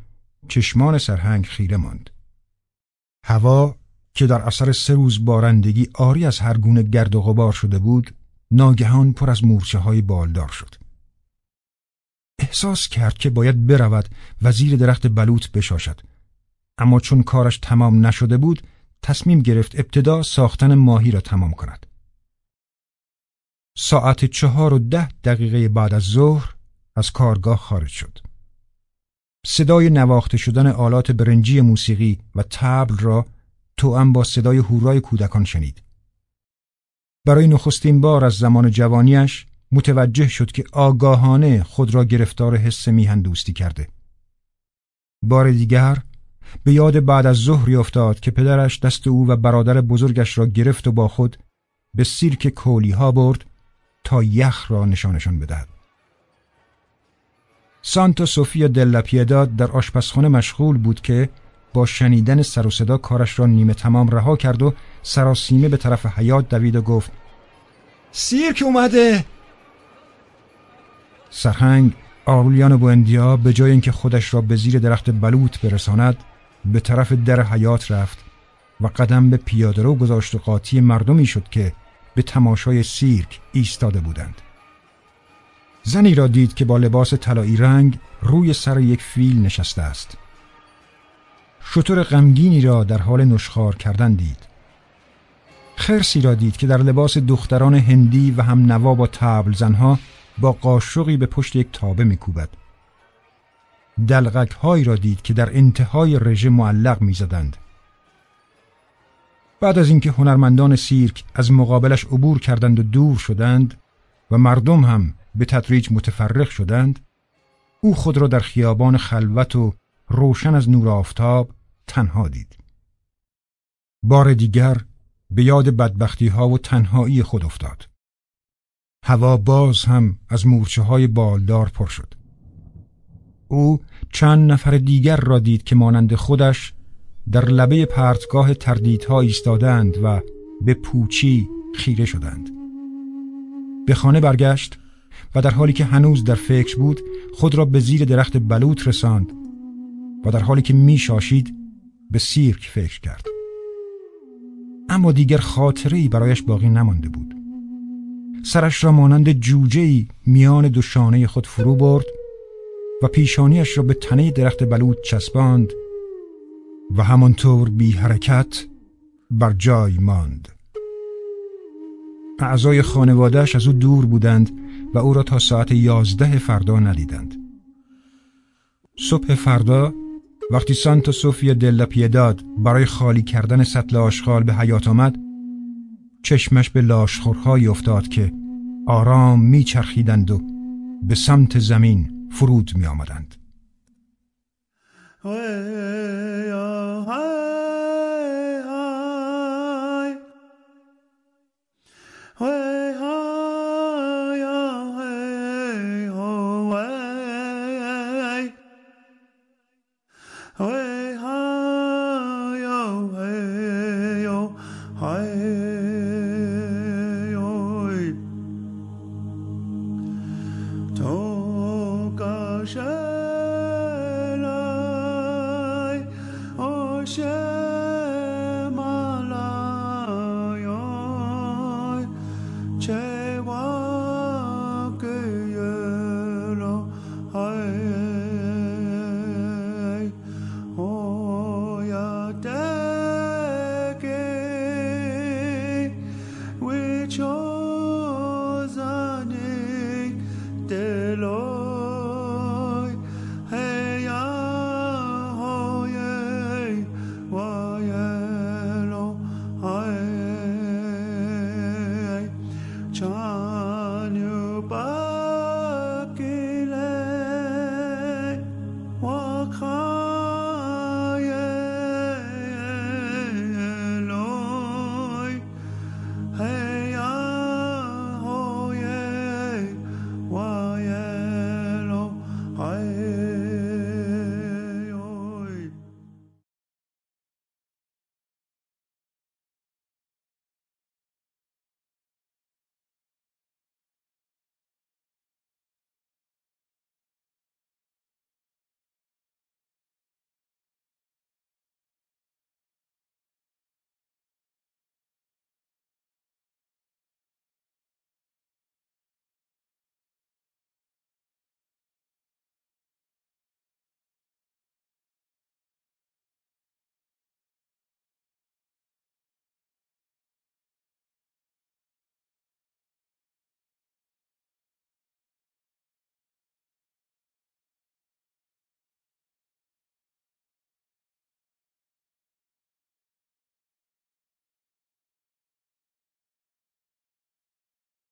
چشمان سرهنگ خیره ماند. هوا که در اثر سه روز بارندگی آری از هر گونه گرد و غبار شده بود ناگهان پر از مورچه های بالدار شد. احساس کرد که باید برود و زیر درخت بلوط بشاشد. اما چون کارش تمام نشده بود تصمیم گرفت ابتدا ساختن ماهی را تمام کند. ساعت چهار و ده دقیقه بعد از ظهر از کارگاه خارج شد. صدای نواخته شدن آلات برنجی موسیقی و تبل را توأم با صدای هورای کودکان شنید. برای نخستین بار از زمان جوانیش متوجه شد که آگاهانه خود را گرفتار حس میهن دوستی کرده. بار دیگر به یاد بعد از ظهری افتاد که پدرش دست او و برادر بزرگش را گرفت و با خود به سیرک کولی ها برد تا یخ را نشانشان بدهد. سانتا سوفیا دل پیداد در آشپزخانه مشغول بود که با شنیدن سر و صدا کارش را نیمه تمام رها کرد و سراسیمه به طرف حیات دوید و گفت سیرک اومده. سرهنگ آرولیان بوندیا به جای اینکه خودش را به زیر درخت بلوط برساند به طرف در حیات رفت و قدم به پیاده رو گذاشت و قاطی مردمی شد که به تماشای سیرک ایستاده بودند. زنی را دید که با لباس طلایی رنگ روی سر یک فیل نشسته است شطور غمگینی را در حال نشخار کردن دید خرسی را دید که در لباس دختران هندی و هم نوا با تبل زنها با قاشقی به پشت یک تابه میکوبد. دلغک هایی را دید که در انتهای رژه معلق می‌زدند. بعد از اینکه هنرمندان سیرک از مقابلش عبور کردند و دور شدند و مردم هم به تدریج متفرق شدند او خود را در خیابان خلوت و روشن از نور آفتاب تنها دید. بار دیگر به یاد بدبختی ها و تنهایی خود افتاد. هوا باز هم از مورچه های بالدار پر شد. او چند نفر دیگر را دید که مانند خودش در لبه پرتگاه تردیدها ایستادند و به پوچی خیره شدند. به خانه برگشت و در حالی که هنوز در فکر بود خود را به زیر درخت بلوط رساند و در حالی که می شاشید به سیرک فکر کرد. اما دیگر خاطره برایش باقی نمانده بود. سرش را مانند جوجه میان دو شانه خود فرو برد و پیشانیش را به تنه درخت بلوط چسباند و همانطور بی حرکت بر جای ماند. اعضای خانوادهش از او دور بودند و او را تا ساعت یازده فردا ندیدند صبح فردا وقتی سانتا سوفیا دلا پیداد برای خالی کردن سطل آشغال به حیات آمد چشمش به لاشخورهایی افتاد که آرام میچرخیدند و به سمت زمین فرود می آمدند.